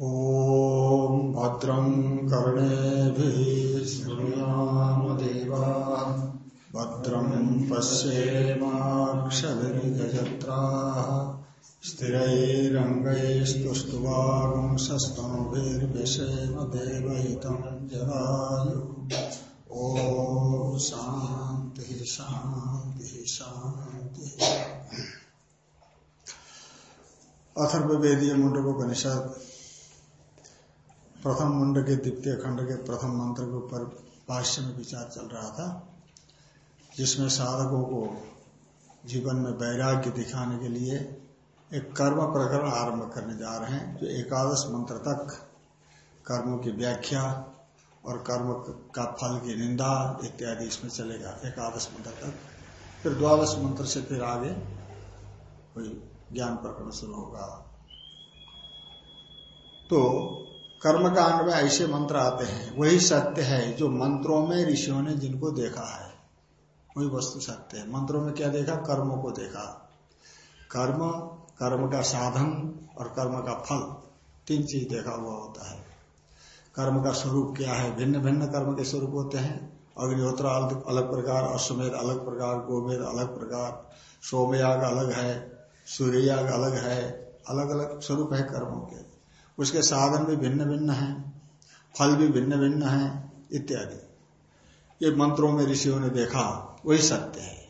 ॐ भद्रं कर्णेभिः शृणुयामदेवा भद्रं पश्येमाक्षभिर्गजत्राः स्थिरैरङ्गैस्तुष्टुवागुंसस्तनुभिर्विषेम देवहितं जरायु। ॐ शान्तिः शान्तिः शान्तिः। अथर्वेदीय मुंडकोपनिषद प्रथम मुंड के, द्वितीय खंड के, प्रथम मंत्र के ऊपर भाष्य में विचार चल रहा था, जिसमें साधकों को जीवन में वैराग्य दिखाने के लिए एक कर्म प्रकरण आरंभ करने जा रहे हैं, जो एकादश मंत्र तक, कर्मों की व्याख्या और कर्म का फल की निंदा इत्यादि इसमें चलेगा, एकादश मंत्र तक। फिर द्वादश मंत्र से फिर आगे कोई ज्ञान प्रकरण शुरू होगा। तो कर्म कांड में ऐसे मंत्र आते हैं, वही सत्य है जो मंत्रों में ऋषियों ने जिनको देखा है। वही वस्तु सत्य है। मंत्रों में क्या देखा? कर्मों को देखा। कर्म कर्म का साधन और कर्म का फल, तीन चीज़ देखा हुआ होता है। कर्म का स्वरूप क्या है? भिन्न भिन्न कर्म के स्वरूप होते हैं। अग्निहोत्र अलग प्रकार, अश्वमेध अलग प्रकार, गोमेध अलग प्रकार सोमयाग अलग है सूर्ययाग अलग है अलग अलग स्वरूप है कर्मों के। उसके साधन भी भिन्न भिन्न है, फल भी भिन्न भिन्न है, इत्यादि। ये मंत्रों में ऋषियों ने देखा, वही सत्य है।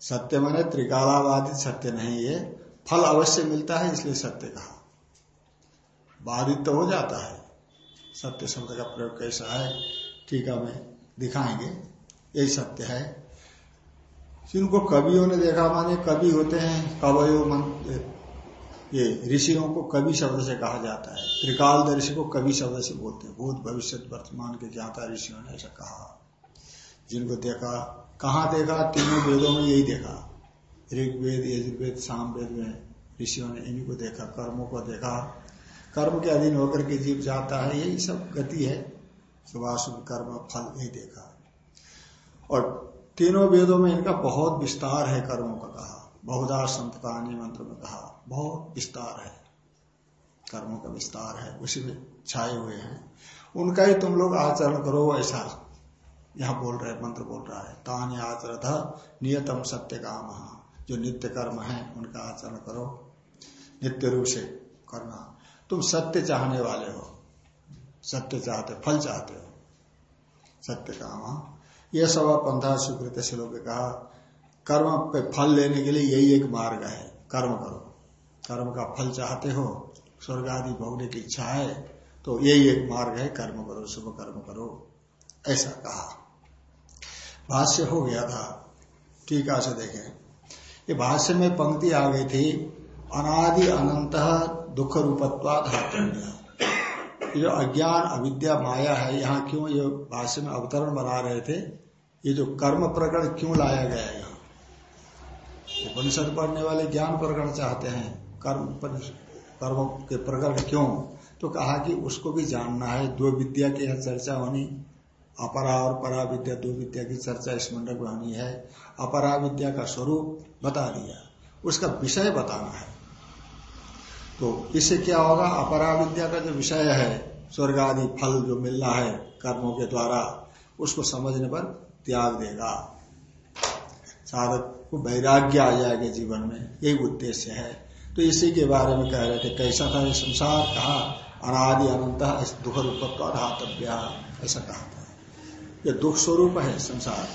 सत्य माने त्रिकालावादित सत्य नहीं ये फल अवश्य मिलता है, इसलिए सत्य कहा। बाधित तो हो जाता है। सत्य शब्द का प्रयोग कैसा है, ठीक है, हमें दिखाएँगे। यही सत्य है। जिनको कवियों ने देखा, माने कवि होते हैं, कवयो ये ऋषियों को कवि शब्द से कहा जाता है। त्रिकाल त्रिकालदर्शी को कवि शब्द से बोलते हैं। भूत भविष्य वर्तमान के ज्ञाता ऋषियों ने ऐसा कहा। जिनको देखा, कहा देखा? तीनों वेदों में यही देखा। ऋग्वेद, यजुर्वेद साम वेद में ऋषियों ने इन्हीं को देखा, कर्मों को देखा। कर्म के अधीन होकर के जीव जाता है, यही सब गति है। शुभाशुभ कर्म, फल, यही देखा। और तीनों वेदों में इनका बहुत विस्तार है कर्मों का कहा। बहुधा संततानी मंत्र में कहा। बहुत विस्तार है। कर्मों का विस्तार है, उसी में छाए हुए हैं। उनका ही तुम लोग आचरण करो, ऐसा यहाँ बोल रहे, मंत्र बोल रहा है। तान आचरत नियतम सत्य काम। जो नित्य कर्म है, उनका आचरण करो। नित्य रूप से करना। तुम सत्य चाहने वाले हो। सत्य चाहते, फल चाहते हो। सत्य काम। यह सब पंथा स्वीकृत श्लोक कहा, कर्म पे फल लेने के लिए यही एक मार्ग है। कर्म करो। कर्म का फल चाहते हो स्वर्ग आदि भोगने की इच्छा है तो यही एक मार्ग है, कर्म करो, शुभ कर्म करो, ऐसा कहा। भाष्य हो गया था, टीका से देखें। ये भाष्य में पंक्ति आ गई थी, अनादि अनंत दुख रूपत्वा धातव्य जो अज्ञान, अविद्या, माया है, यहाँ क्यों ये भाष्य में अवतरण बना रहे थे? ये जो कर्म प्रकरण क्यों लाया गया है उपनिषद पढ़ने वाले ज्ञान प्रकरण चाहते हैं। कर्म कर्म के प्रकरण क्यों? तो कहा कि उसको भी जानना है। दो विद्या की चर्चा होनी, अपरा और परा विद्या दो विद्या की चर्चा इस मंडल में होनी है। अपरा विद्या का स्वरूप बता दिया। उसका विषय बताना है। तो इससे क्या होगा? अपरा विद्या का जो विषय है, स्वर्ग आदि फल जो मिलना है कर्मों के द्वारा, उसको समझने पर त्याग देगा। साधक को वैराग्य आ जाएगा जीवन में। यही उद्देश्य है। तो इसी के बारे में कह रहे थे कैसा था ये संसार? कहा अनादि अनंत दुख रूप आधातव्य ऐसा कहा था। ये दुख स्वरूप है संसार।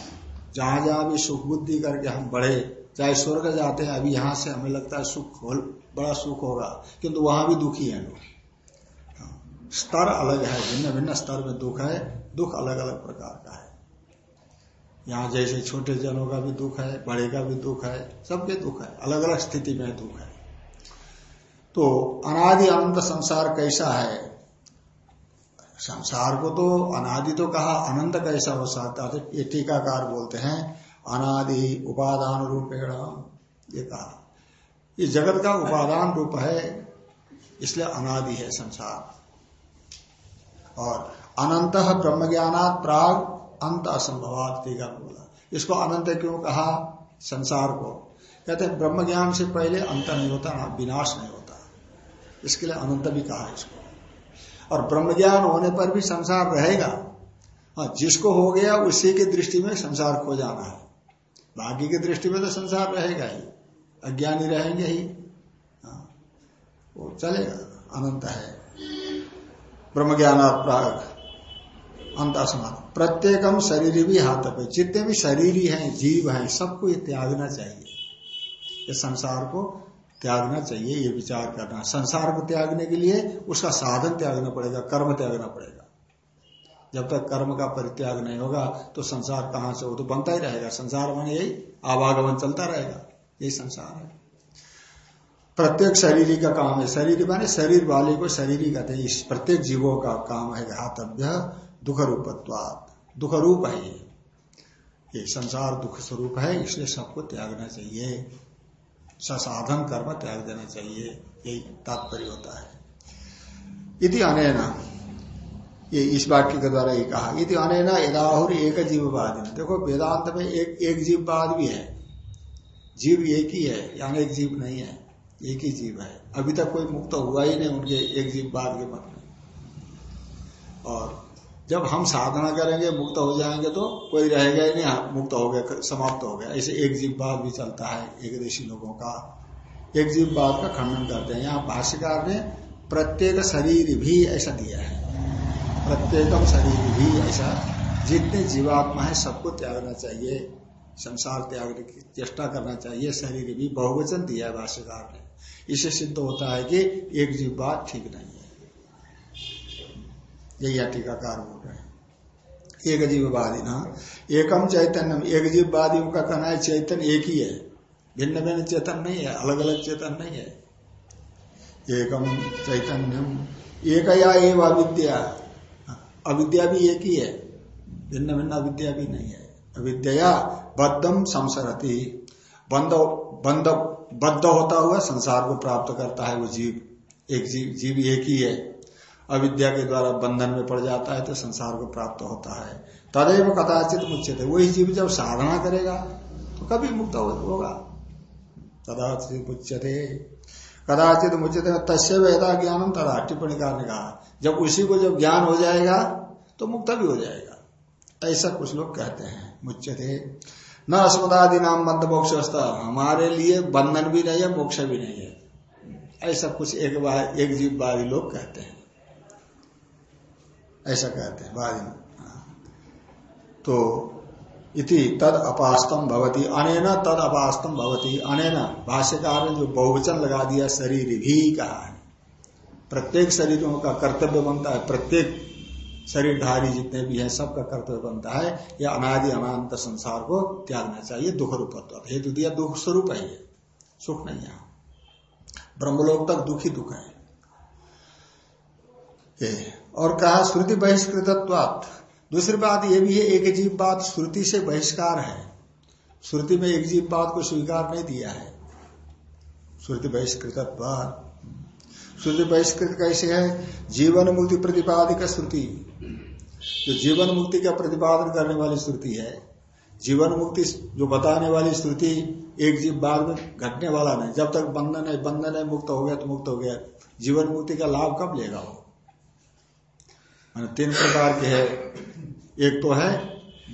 जहाँ जहाँ भी सुख बुद्धि करके हम बढ़े चाहे स्वर्ग जाते हैं अभी यहाँ से हमें लगता है सुख हो बड़ा सुख होगा किंतु वहाँ भी दुखी है लोग। हाँ, स्तर अलग है भिन्न भिन्न स्तर में दुख है दुख अलग अलग प्रकार का है। यहाँ जैसे छोटे जनों का भी दुख है बड़े का भी दुख है सबके दुख है अलग अलग स्थिति में दुख है। तो अनादि अनंत संसार कैसा है? संसार को तो अनादि तो कहा, अनंत कैसा हो सकता थे ये टीकाकार बोलते हैं, अनादि उपादान रूपेण, ये कहा। ये जगत का उपादान रूप है, इसलिए अनादि है संसार। और अनंत ब्रह्म ज्ञानात प्राग अंत असंभवात टीका बोला। इसको अनंत क्यों कहा? संसार को। कहते हैं ब्रह्म ज्ञान से पहले अंत नहीं होता विनाश नहीं होता। इसके लिए अनंत भी कहा इसको। और ब्रह्म ज्ञान होने पर भी संसार रहेगा। हाँ जिसको हो गया उसी की दृष्टि में संसार खो जाना है। बाकी की दृष्टि में तो संसार रहेगा ही। अज्ञानी रहेंगे ही। हाँ, वो चलेगा। अनंत है। ब्रह्म ज्ञान प्राग अंत असमान प्रत्येकम शरीर भी हाथ पे। जितने भी शरीर हैं जीव हैं सबको ये त्यागना चाहिए। ये संसार को त्यागना चाहिए, ये विचार करना। संसार को त्यागने के लिए उसका साधन त्यागना पड़ेगा, कर्म त्यागना पड़ेगा। जब तक कर्म का परित्याग नहीं होगा तो संसार कहाँ से हो? तो बनता ही रहेगा। संसार माने यही, आवागमन चलता रहेगा। यही संसार है। प्रत्येक शरीर का काम है। शरीर माने शरीर वाले को शरीर कहते हैं। इस प्रत्येक जीवों का काम है घातव्य दुख रूपत्वाद दुख रूप है ये। ये संसार दुख स्वरूप है, इसलिए सबको त्यागना चाहिए। ससाधन कर्म त्याग देना चाहिए, यही तात्पर्य होता है। इति अनेना, ये इस वाक्य के द्वारा ये कहा, इति अनेना यदाहुर एक जीववाद देखो, वेदांत में एक एक जीववाद भी है। जीव एक ही है अनेक जीव नहीं है, एक ही जीव है। अभी तक कोई मुक्त हुआ ही नहीं उनके एक जीववाद के मत में। और जब हम साधना करेंगे मुक्त हो जाएँगे तो कोई रहेगा ही नहीं हाँ, मुक्त हो गया समाप्त हो गया। ऐसे एक जीव बात भी चलता है एक देशी लोगों का। एक जीव बात का खंडन करते हैं। यहाँ भाष्यकार ने प्रत्येक शरीर भी ऐसा दिया है। प्रत्येकम शरीर भी ऐसा। जितने जीवात्मा है सबको त्यागना चाहिए। संसार त्यागने की चेष्टा करना चाहिए। शरीर भी बहुवचन दिया है भाष्यकार ने। इससे सिद्ध होता है कि एक जीव बात ठीक नहीं यही टीकाकार बोल रहे हैं। एक जीववादी ना एकम चैतन्य एक जीववादियों का कहना है चैतन्य एक ही है। भिन्न भिन्न चेतन नहीं है अलग अलग चेतन नहीं है। एकम चैतन्यम। एक या एव अविद्या। अविद्या भी एक ही है। भिन्न भिन्न अविद्या भी नहीं है। अविद्या बद्धम संसरती। बंद बंद बद्ध होता हुआ संसार को प्राप्त करता है वो जीव। एक जीव जीव एक ही है। अविद्या के द्वारा बंधन में पड़ जाता है तो संसार को प्राप्त होता है। तदेव कदाचित मुचित वही जीव जब साधना करेगा तो कभी मुक्त होगा। कदाचित मुच्यते। कदाचित मुचित तस्य वेदा ज्ञानम तदा। टिप्पणी ने कहा, जब उसी को जब ज्ञान हो जाएगा तो मुक्त भी हो जाएगा। ऐसा कुछ लोग कहते हैं, मुच्यते। न अस्मदादि नाम बंध मोक्ष हमारे लिए बंधन भी नहीं है, मोक्ष भी नहीं है। ऐसा कुछ एक बार एक जीव बारी लोग कहते हैं। ऐसा कहते हैं वादी तो इति तद अपास्तम भवती, अनेना तद अपास्तम भवती, अनेना भाष्यकार ने जो बहुवचन लगा दिया, शरीर भी कहा है। प्रत्येक शरीरों का कर्तव्य बनता है, प्रत्येक शरीरधारी जितने भी हैं, सबका कर्तव्य बनता है यह अनादि अनंत संसार को त्यागना चाहिए, दुख रूपत्व। हेतु दिया दुख स्वरूप है ये, सुख नहीं है। ब्रह्मलोक तक दुखी दुख है। और कहा, श्रुति बहिष्कृत दूसरी बात यह भी है, एक जीव बात श्रुति से बहिष्कार है। श्रुति में एक जीव बात को स्वीकार नहीं दिया है। श्रुति बहिष्कृत श्रुति बहिष्कृत कैसे है? जीवन मुक्ति प्रतिपादिक श्रुति। जो जीवन मुक्ति का प्रतिपादन करने वाली श्रुति है, जीवन मुक्ति जो बताने वाली श्रुति एक जीव बाद में घटने वाला नहीं। जब तक बंधन है बंधन है, मुक्त हो गया तो मुक्त हो गया। जीवन मुक्ति का लाभ कब लेगा वो? तीन प्रकार के है। एक तो है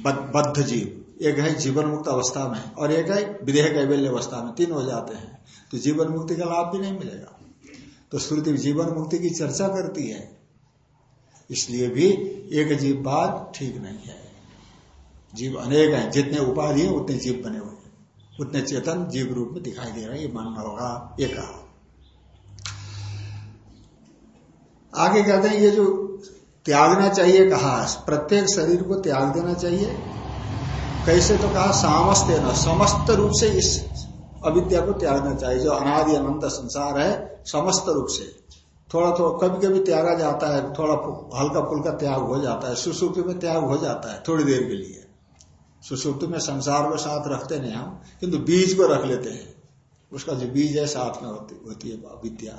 बद्ध जीव, एक है जीवन मुक्त अवस्था में, और एक है विदेह कैबल्य अवस्था में। तीन हो जाते हैं। तो जीवन मुक्ति का लाभ भी नहीं मिलेगा। तो श्रुति जीवन मुक्ति की चर्चा करती है। इसलिए भी एक जीव बात ठीक नहीं है। जीव अनेक हैं, जितने उपाधि हैं, उतने जीव बने हुए उतने चेतन जीव रूप में दिखाई दे रहे हैं, ये मानना होगा, ये कहा। आगे कहते हैं, ये जो त्यागना चाहिए कहा प्रत्येक शरीर को त्याग देना चाहिए। कैसे तो कहा सामस्त न समस्त रूप से इस अविद्या को त्यागना चाहिए जो अनादि अनंत संसार है समस्त रूप से। थोड़ा थोड़ा कभी कभी त्यागा जाता है थोड़ा हल्का फुल्का त्याग हो जाता है सुसुप्ति में त्याग हो जाता है थोड़ी देर के लिए। सुसुप्ति में संसार को साथ रखते नहीं हम किंतु बीज को रख लेते हैं। उसका जो बीज है साथ में होती, होती है विद्या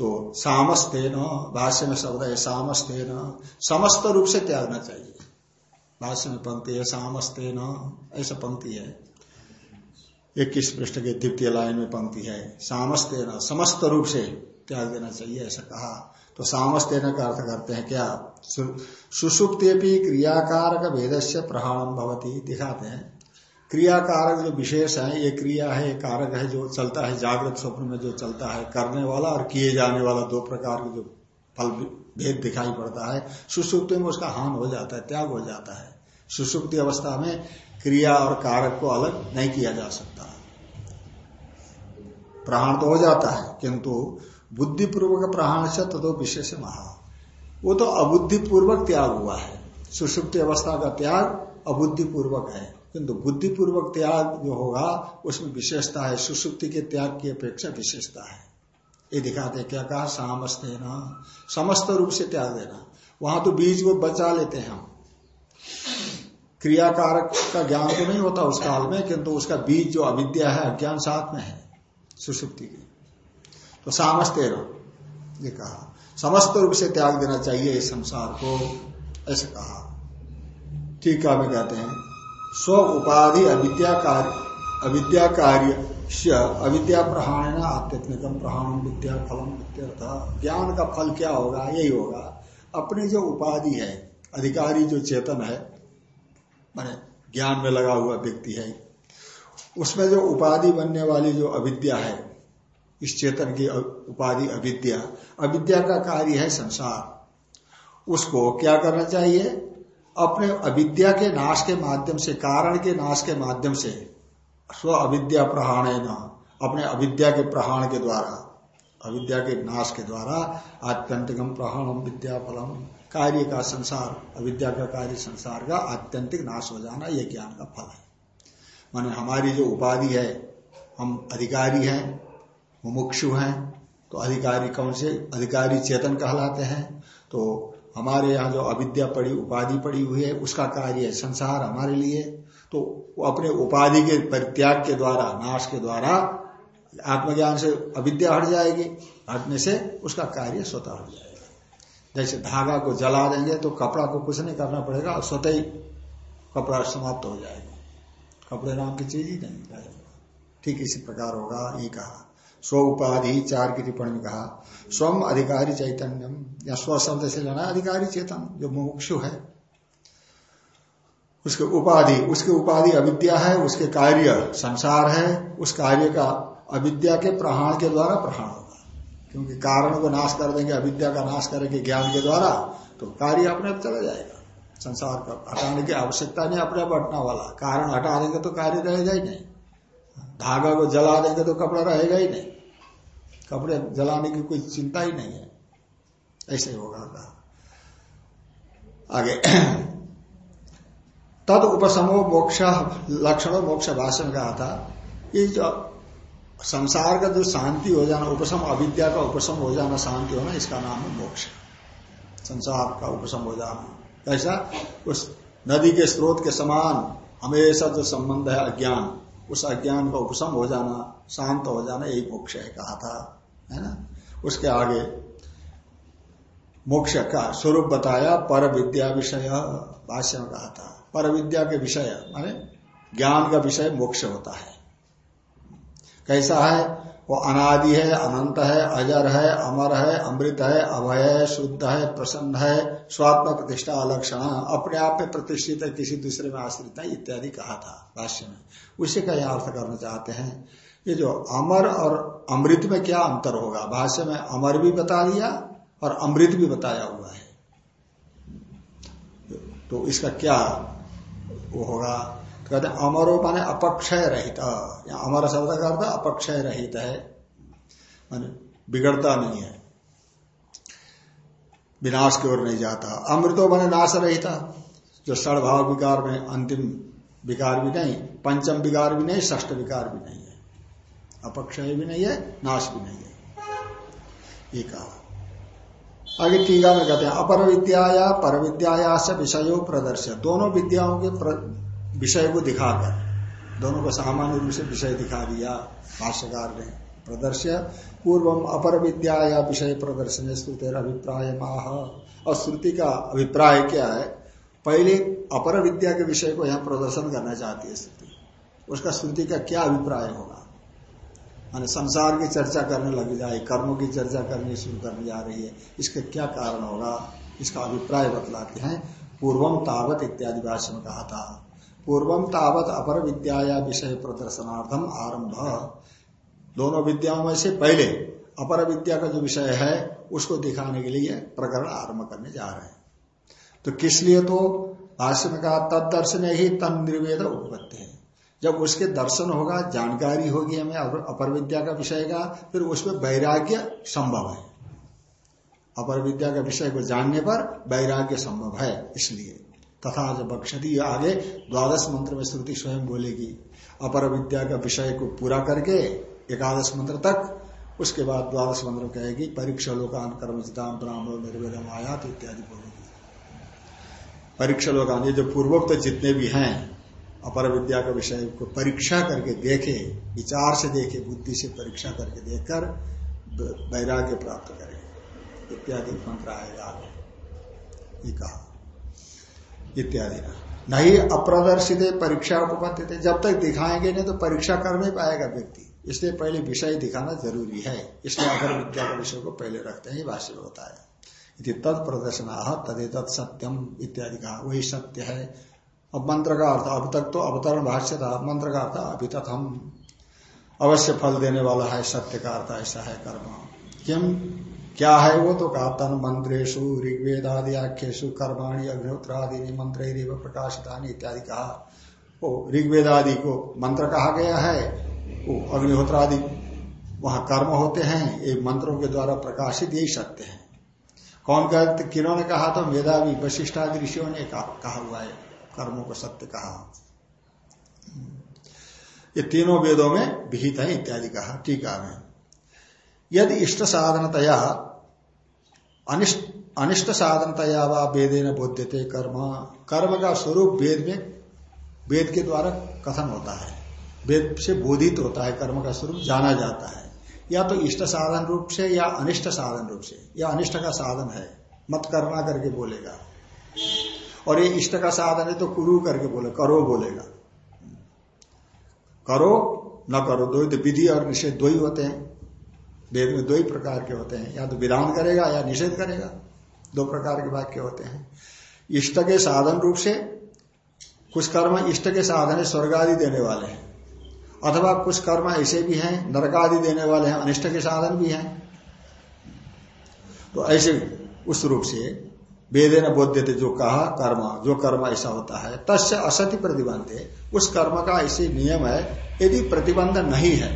तो सामस्ते न भाष्य में शब्द है सामस्ते न समस्त रूप से त्यागना चाहिए। भाष्य में पंक्ति है सामस्ते न ऐसा पंक्ति है। इक्कीस पृष्ठ के द्वितीय लाइन में पंक्ति है सामस्ते न समस्त रूप से त्याग देना चाहिए, ऐसा कहा। तो सामस्ते न का अर्थ करते हैं क्या? सुसुप्ते भी क्रियाकारक भेद से प्रहाणम भवती। दिखाते हैं। क्रियाकारक जो विशेष है, ये क्रिया है, ये कारक है जो चलता है, जागृत स्वप्न में जो चलता है, करने वाला और किए जाने वाला दो प्रकार के जो फल भेद दिखाई पड़ता है। सुसुप्ति में उसका हान हो जाता है, त्याग हो जाता है। सुसुप्ति अवस्था में क्रिया और कारक को अलग नहीं किया जा सकता। प्रहाण तो हो जाता है, किंतु बुद्धिपूर्वक प्रहाण से तदो विशेष महा। वो तो अबुद्धिपूर्वक त्याग हुआ है। सुसुप्ति अवस्था का त्याग अबुद्धिपूर्वक है। किंतु बुद्धिपूर्वक त्याग जो होगा, उसमें विशेषता है, सुसुप्ति के त्याग की अपेक्षा विशेषता है। ये दिखाते क्या कहा? सामस्त ना? समस्त रूप से त्याग देना। वहाँ तो बीज को बचा लेते हैं हम। क्रियाकारक का ज्ञान तो नहीं होता उस काल में, किंतु उसका बीज जो अविद्या है, अज्ञान साथ में है, सुसुप्ति की। तो सामस सामस्ते ये कहा। समस्त रूप से त्याग देना चाहिए इस संसार को, ऐसे कहा। ठीक है में कहते हैं। स्व उपाधि अविद्या कार्य अविद्या कार्य प्रहाण आत्यत्मिकम प्रहाण विद्या फलम ज्ञान का फल क्या होगा? यही होगा। अपनी जो उपाधि है, अधिकारी जो चेतन है, माने ज्ञान में लगा हुआ व्यक्ति है, उसमें जो उपाधि बनने वाली जो अविद्या है, इस चेतन की उपाधि अविद्या। अविद्या का कार्य है संसार। उसको क्या करना चाहिए? अपने अविद्या के नाश के माध्यम से, कारण के नाश के माध्यम से, स्व अविद्या प्रहाण अपने अविद्या के प्रहाण के द्वारा, अविद्या के नाश के द्वारा आत्यंतिकम प्रहाणम विद्या फलम कार्य का संसार, अविद्या का कार्य संसार का आत्यंतिक नाश हो जाना यह ज्ञान का फल है। माने हमारी जो उपाधि है, हम अधिकारी हैं, मुमुक्षु हैं तो अधिकारी कौन से? अधिकारी चेतन कहलाते हैं। तो हमारे यहाँ जो अविद्या पड़ी, उपाधि पड़ी हुई है, उसका कार्य है संसार हमारे लिए। तो अपने उपाधि के परित्याग के द्वारा, नाश के द्वारा आत्मज्ञान से अविद्या हट जाएगी, हटने से उसका कार्य स्वतः हट जाएगा। जैसे धागा को जला देंगे तो कपड़ा को कुछ नहीं करना पड़ेगा, और स्वतः ही कपड़ा समाप्त हो जाएगा। कपड़े नाम की चीज़ ही नहीं, ठीक इसी प्रकार होगा, ये कहा। स्व उपाधि चार की टिप्पणी में कहा स्वम अधिकारी चैतन्यम, या स्व शब्द से लेना अधिकारी चेतन, जो मुमुक्षु है। उसके उपाधि, उसकी उपाधि अविद्या है, उसके कार्य संसार है, उस कार्य का अविद्या के प्रहाण के द्वारा प्रहाण होगा। क्योंकि कारण को नाश कर देंगे, अविद्या का नाश करेंगे ज्ञान के द्वारा तो कार्य अपने आप चला जाएगा। संसार का हटाने की आवश्यकता नहीं अपने आप हटना वाला। कारण हटा देंगे तो कार्य रहेगा ही नहीं। धागा को जला देंगे तो कपड़ा रहेगा ही नहीं। कपड़े जलाने की कोई चिंता ही नहीं है। ऐसे होगा कहा आगे। तद उपसमो मोक्ष, लक्षण मोक्ष भाषण कहा था, ये जो संसार का जो शांति हो जाना उपसम अविद्या का उपसम हो जाना शांति होना, इसका नाम है मोक्ष। संसार का उपसम हो जाना। ऐसा उस नदी के स्रोत के समान हमेशा जो संबंध है अज्ञान, उस अज्ञान का उपसम हो जाना, शांत हो जाना, यही मोक्ष है कहा था। है ना? उसके आगे मोक्ष का स्वरूप बताया, पर विद्या विषय भाष्य में कहा था। पर विद्या के विषय, माने ज्ञान का विषय मोक्ष होता है। कैसा है? वो अनादि है, अनंत है, अजर है, अमर है, अमृत है, अभय है, शुद्ध है, प्रसन्न है, स्वात्म प्रतिष्ठा, अलक्षण, अपने आप में प्रतिष्ठित है, किसी दूसरे में आश्रित है, इत्यादि कहा था भाष्य में। उसी का यह अर्थ करना चाहते हैं। ये जो अमर और अमृत में क्या अंतर होगा? भाष्य में अमर भी बता दिया और अमृत भी बताया हुआ है। तो इसका क्या वो होगा? तो कहते अमरो माने अपक्षय रहित। या अमर शब्द का अर्थ अपक्षय रहित है। माने बिगड़ता नहीं है। विनाश की ओर नहीं जाता। अमृतो माने नाश रहता। जो सड़भाव विकार में, अंतिम विकार भी नहीं, पंचम विकार भी नहीं ष्ठ विकार भी नहीं है। अपक्षय भी नहीं है नाश भी नहीं है ये कहा। आगे टीका में कहते हैं अपर विद्या या पर विद्या से विषयो प्रदर्शन दोनों विद्याओं के विषय को दिखाकर, दोनों को सामान्य रूप से विषय दिखा दिया, भाष्यकार ने। प्रदर्श्य पूर्व अपर विद्या या विषय प्रदर्शन श्रुति अभिप्राय माह और श्रुति का अभिप्राय क्या है? पहले अपर विद्या के विषय को यहाँ प्रदर्शन करना चाहती है श्रुति। उसका श्रुति का क्या अभिप्राय होगा? मान संसार की चर्चा करने लग जाए, कर्मों की चर्चा करनी शुरू करने जा रही है। इसका क्या कारण होगा? इसका अभिप्राय बतलाते हैं। पूर्वम तावत इत्यादि भाषण में कहा था। पूर्वम तावत अपर विद्या या विषय प्रदर्शनार्थम आरंभ। दोनों विद्याओं में से पहले अपर विद्या का जो विषय है, उसको दिखाने के लिए प्रकरण आरंभ करने जा रहे हैं। तो किस लिए तो भाष्य में कहा तद दर्शन ही तन निर्वेद उत्पत्ति है जब उसके दर्शन होगा, जानकारी होगी हमें अपर विद्या का विषय का, फिर उसमें वैराग्य संभव है। अपर विद्या का विषय को जानने पर वैराग्य संभव है, इसलिए। तथा जब बक्षती आगे द्वादश मंत्र में श्रुति स्वयं बोलेगी अपर विद्या का विषय को पूरा करके एकादश मंत्र तक, उसके बाद द्वादश मंत्र कहेगी, परीक्षा लोकान कर्मचितान ब्राह्मण निर्वेदम आयात इत्यादि बोलेगी। परीक्षा लोकान, ये जो पूर्वोक्त जितने भी हैं अपर विद्या का विषय को परीक्षा करके देखे, विचार से देखे, बुद्धि से परीक्षा करके देखकर वैराग्य प्राप्त करे। इत्यादि मंत्र आएगा आगे कहा। इत्यादि नहीं, अप्रदर्शित परीक्षा उपपत्ति जब तक दिखाएँगे नहीं तो परीक्षा कर नहीं पाएगा व्यक्ति। इसलिए पहले विषय दिखाना ज़रूरी है। इसलिए अगर विद्या के विषय को पहले रखते हैं भाष्य में होता है तद सत्यम इत्यादि कहा। वही सत्य है अब मंत्र का अर्थ अब तक तो अवतरण भाष्य था मंत्र का अर्थ अभी तक हम अवश्य फल देने वाला है, सत्य का अर्थ ऐसा है कर्म। किम क्या है वो तो कहा, तन मंत्रेशु ऋग्वेद आदि आख्यु कर्माणी अग्निहोत्र आदि मंत्र प्रकाशिता इत्यादि कहा। वो ऋग्वेद आदि को मंत्र कहा गया है वो अग्निहोत्र आदि वहाँ कर्म होते हैं, ये मंत्रों के द्वारा प्रकाशित यही सत्य है। कौन कहते किन्हों ने कहा तो मेधावी वशिष्ठादि ऋषियों ने कहा हुआ है। कर्मों को सत्य कहा। ये तीनों वेदों में विहित है, इत्यादि कहा, टीका में। यदि इष्ट साधनतया, अनिष्ट अनिष्ट साधनतया व वेदे न बोध्यते कर्म कर्म का स्वरूप वेद में, वेद के द्वारा कथन होता है। वेद से बोधित होता है, कर्म का स्वरूप जाना जाता है। या तो इष्ट साधन रूप से या अनिष्ट साधन रूप से। या अनिष्ट का साधन है, मत करना करके बोलेगा। और ये इष्ट का साधन है तो कुरु करके बोले, करो बोलेगा। करो, न करो, दो तो विधि और निषेध दो ही होते हैं। वेद में दो ही प्रकार के होते हैं। या तो विधान करेगा या निषेध करेगा, दो प्रकार के वाक्य होते हैं। इष्ट के साधन रूप से कुछ कर्म इष्ट के साधन है, स्वर्ग आदि देने वाले हैं। अथवा कुछ कर्म ऐसे भी हैं, नरक आदि देने वाले हैं, अनिष्ट के साधन भी हैं। तो ऐसे उस रूप से वेदे न थे जो कहा कर्म, जो कर्म ऐसा होता है, तस्य असति प्रतिबंध। है उस कर्म का ऐसे नियम है, यदि प्रतिबंध नहीं है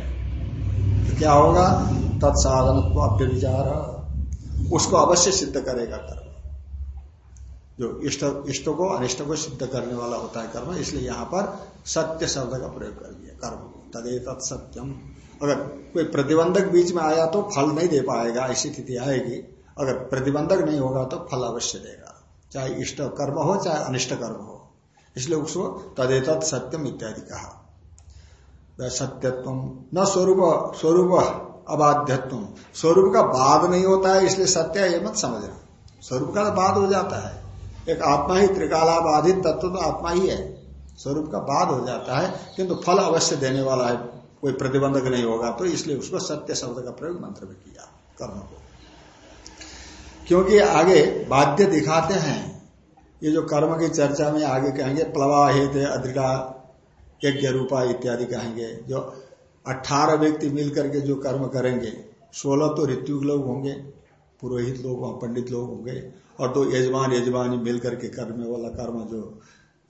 तो क्या होगा? तत्साधन विचार उसको अवश्य सिद्ध करेगा कर्म। जो इष्ट इष्ट को, अनिष्ट को सिद्ध करने वाला होता है कर्म, इसलिए यहाँ पर सत्य शब्द का प्रयोग कर दिया। कर्म तदे तत्सत्यम अगर कोई प्रतिबंधक बीच में आया तो फल नहीं दे पाएगा, ऐसी स्थिति आएगी। अगर प्रतिबंधक नहीं होगा तो फल अवश्य देगा। चाहे इष्ट कर्म हो, चाहे अनिष्ट कर्म हो। इसलिए उसको तदेत सत्यम इत्यादि कहा। सत्यत्व न स्वरूप स्वरूप अबाध्यत्व। स्वरूप का बाद नहीं होता है, इसलिए सत्य है, ये मत समझना। स्वरूप का बाद हो जाता है। एक आत्मा ही त्रिकाला बाधित तत्व तो आत्मा ही है। स्वरूप का बाद हो जाता है, किंतु फल अवश्य देने वाला है, कोई प्रतिबंधक नहीं होगा तो इसलिए उसको सत्य शब्द का प्रयोग मंत्र में किया, कर्म को। क्योंकि आगे बाध्य दिखाते हैं। ये जो कर्म की चर्चा में आगे कहेंगे, प्लवाहित अदृढ़ा, यज्ञ रूपा इत्यादि कहेंगे, जो अठारह व्यक्ति मिलकर के जो कर्म करेंगे, सोलह तो ऋतु लोग होंगे, पुरोहित लोग पंडित लोग होंगे, और दो यजमान यजमानी मिलकर के कर्म वाला कर्म जो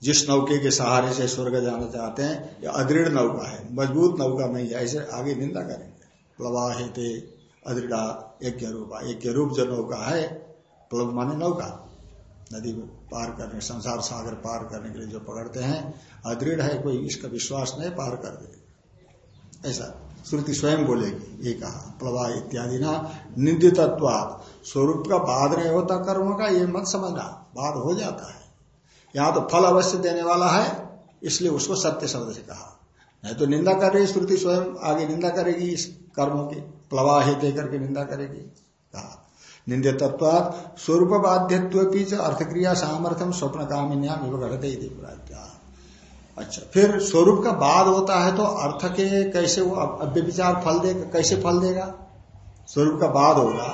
जिस नौके के सहारे से स्वर्ग जाना चाहते हैं, या अदृढ़ नौका है, मज़बूत नौका नहीं है, ऐसे आगे निंदा करेंगे। प्लवाहित अदृढ़ा यज्ञ रूपा यज्ञ रूप जो नौका है प्लव माने नौका नदी को पार करने, संसार सागर पार करने के लिए जो पकड़ते हैं, अदृढ़ है कोई, इसका विश्वास नहीं, पार कर दे। ऐसा, श्रुति स्वयं बोलेगी, ये कहा, प्लवा इत्यादि ना निंदितत्वाद स्वरूप का बाद नहीं होता, कर्म का, ये मत समझना बाद हो जाता है। यहाँ तो फल अवश्य देने वाला है, इसलिए उसको सत्य शब्द से कहा। नहीं तो निंदा कर रही श्रुति स्वयं आगे निंदा करेगी इस कर्मों की। प्लवाहित देकर के निंदा करेगी। कहा निंदे तत्वात स्वरूप बाध्यत्व अर्थ क्रिया सामर्थ्यम स्वप्न कामिन्याम घटते अच्छा फिर स्वरूप का बाद होता है तो अर्थ के कैसे वो अव्यविचार फल देगा, कैसे फल देगा? स्वरूप का बाद होगा,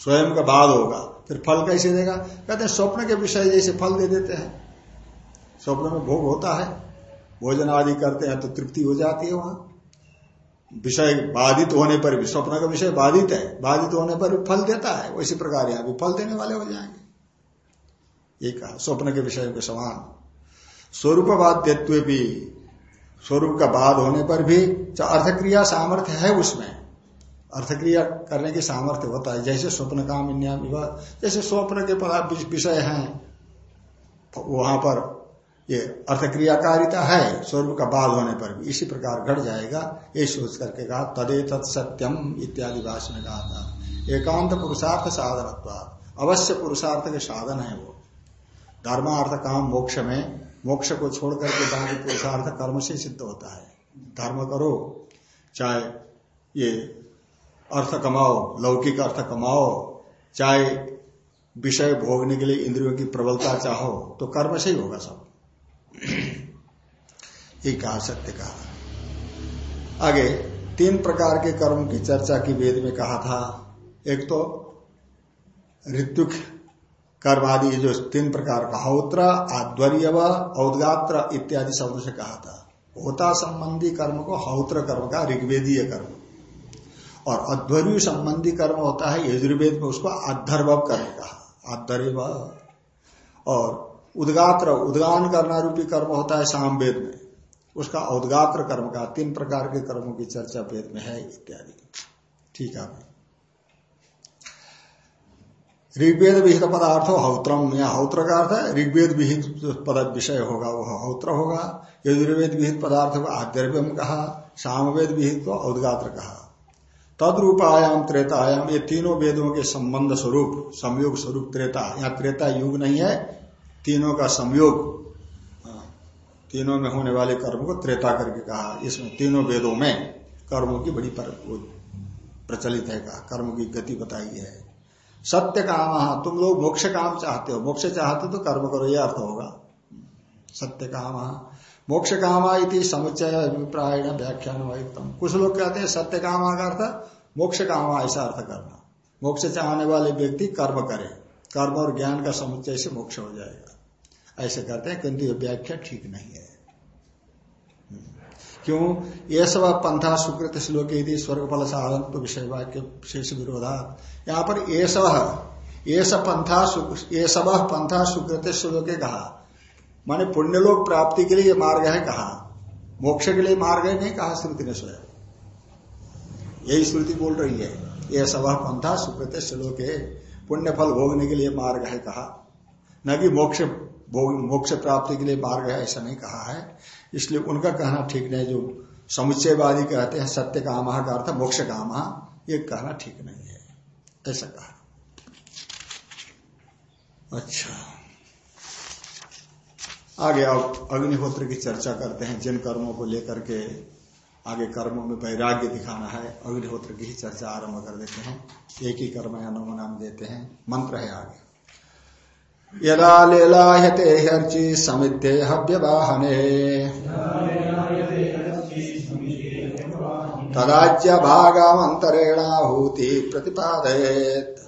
स्वयं का बाद होगा, फिर फल कैसे देगा? कहते हैं, स्वप्न के विषय जैसे फल दे देते हैं। स्वप्न में भोग होता है, भोजन आदि करते हैं तो तृप्ति हो जाती है वहाँ। विषय बाधित होने पर भी, स्वप्न का विषय बाधित है, बाधित होने पर भी फल देता है उसी प्रकार यहाँ भी फल देने वाले हो जाएँगे। ये कहा, स्वप्न के विषय के समान। स्वरूप बाध्यत्व भी, स्वरूप का बाद होने पर भी अर्थक्रिया सामर्थ्य है उसमें, अर्थक्रिया करने की सामर्थ्य होता है। जैसे स्वप्न काम जैसे स्वप्न के विषय हैं, वहाँ पर ये अर्थक्रियाकारिता है, स्वरूप का बाल होने पर भी। इसी प्रकार घट जाएगा। ये सोच करके कहा तदे तत्सत्यम इत्यादि भाषण में कहा था। एकांत पुरुषार्थ साधन अवश्य पुरुषार्थ के साधन है वो। धर्मार्थ काम मोक्ष में? मोक्ष को छोड़ करके बाकी पुरुषार्थ कर्म से सिद्ध होता है। धर्म करो। चाहे ये अर्थ कमाओ, लौकिक अर्थ कमाओ, चाहे विषय भोगने के लिए इंद्रियों की प्रबलता चाहो तो कर्म से ही होगा सब। ये कहा, सत्य कहा। आगे, तीन प्रकार के कर्म की चर्चा की वेद में कहा था। एक तो ऋतुक कर्म आदि जो तीन प्रकार का हौत्र आध्वर्य औदगात्र इत्यादि शब्द से कहा था। होता संबंधी कर्म को हौत्र कर्म का ऋग्वेदीय कर्म। और अध्वर्य संबंधी कर्म होता है, यजुर्वेद में उसको अधर्व कर्म कहा। आध्वर्य और उदगात्र, उदगान करना रूपी कर्म होता है साम वेद में। उसका औदगात्र कर्म का, तीन प्रकार के कर्मों की चर्चा वेद में है, इत्यादि। ठीक है ऋग्वेद विहित पदार्थ हौत्रम या हौत्र का अर्थ है, ऋग्वेद विहित पद विषय होगा, वह हौत्र होगा। यजुर्वेद विहित पदार्थ को आद्रव्यम कहा, सामवेद विहित को औदगात्र कहा। तदरूपायाम, त्रेतायाम, ये तीनों वेदों के संबंध स्वरूप, संयोग स्वरूप त्रेता। यहाँ त्रेता युग नहीं है तीनों का संयोग तीनों में होने वाले कर्म को त्रेता करके कहा इसमें तीनों वेदों में कर्मों की बड़ी पर, प्रचलित है कहा कर्म की गति बताई है। सत्य काम तुम लोग मोक्ष काम चाहते हो मोक्ष चाहते तो कर्म करो यह अर्थ होगा। सत्य काम। मोक्ष कामा इति समुच्चय अभिप्राय व्याख्यान वायुक्तम। कुछ लोग कहते हैं सत्य कामा का अर्थ मोक्ष कामा ऐसा अर्थ करना। मोक्ष चाहने वाले व्यक्ति कर्म करे कर्म और ज्ञान का समुच्चय से मोक्ष हो जाएगा। ऐसे करते हैं, किंतु ये व्याख्या ठीक नहीं है। क्यों? ये सब पंथा सुकृत श्लोक यदि स्वर्ग फल साधन तो विषय वाक्य शेष विरोधा यहाँ पर ये सब ये सब पंथा ये सब पंथा सुकृत श्लोक कहा। माने पुण्य लोक प्राप्ति के लिए मार्ग है कहा। मोक्ष के लिए मार्ग है नहीं कहा श्रुति ने स्वयं। यही श्रुति बोल रही है, ये सब पंथा सुकृत श्लोक। पुण्य फल भोगने के लिए मार्ग है कहा। न कि मोक्ष मोक्ष प्राप्ति के लिए मार्ग है, ऐसा नहीं कहा है। इसलिए उनका कहना ठीक नहीं जो समुच्चयवादी कहते हैं, सत्य काम का अर्थ मोक्ष काम, ये कहना ठीक नहीं है। ऐसा कहा। अच्छा। आगे अब अग्निहोत्र की चर्चा करते हैं, जिन कर्मों को लेकर के आगे कर्मों में वैराग्य दिखाना है, अग्निहोत्र की ही चर्चा आरंभ कर देते हैं। एक ही कर्म या नमूना नाम देते हैं। मंत्र है आगे। यदा लीलायते हर्चि समिद्धे हव्यवाहने। तदाज्य भागावंतरेणाहूति प्रतिपादयेत्।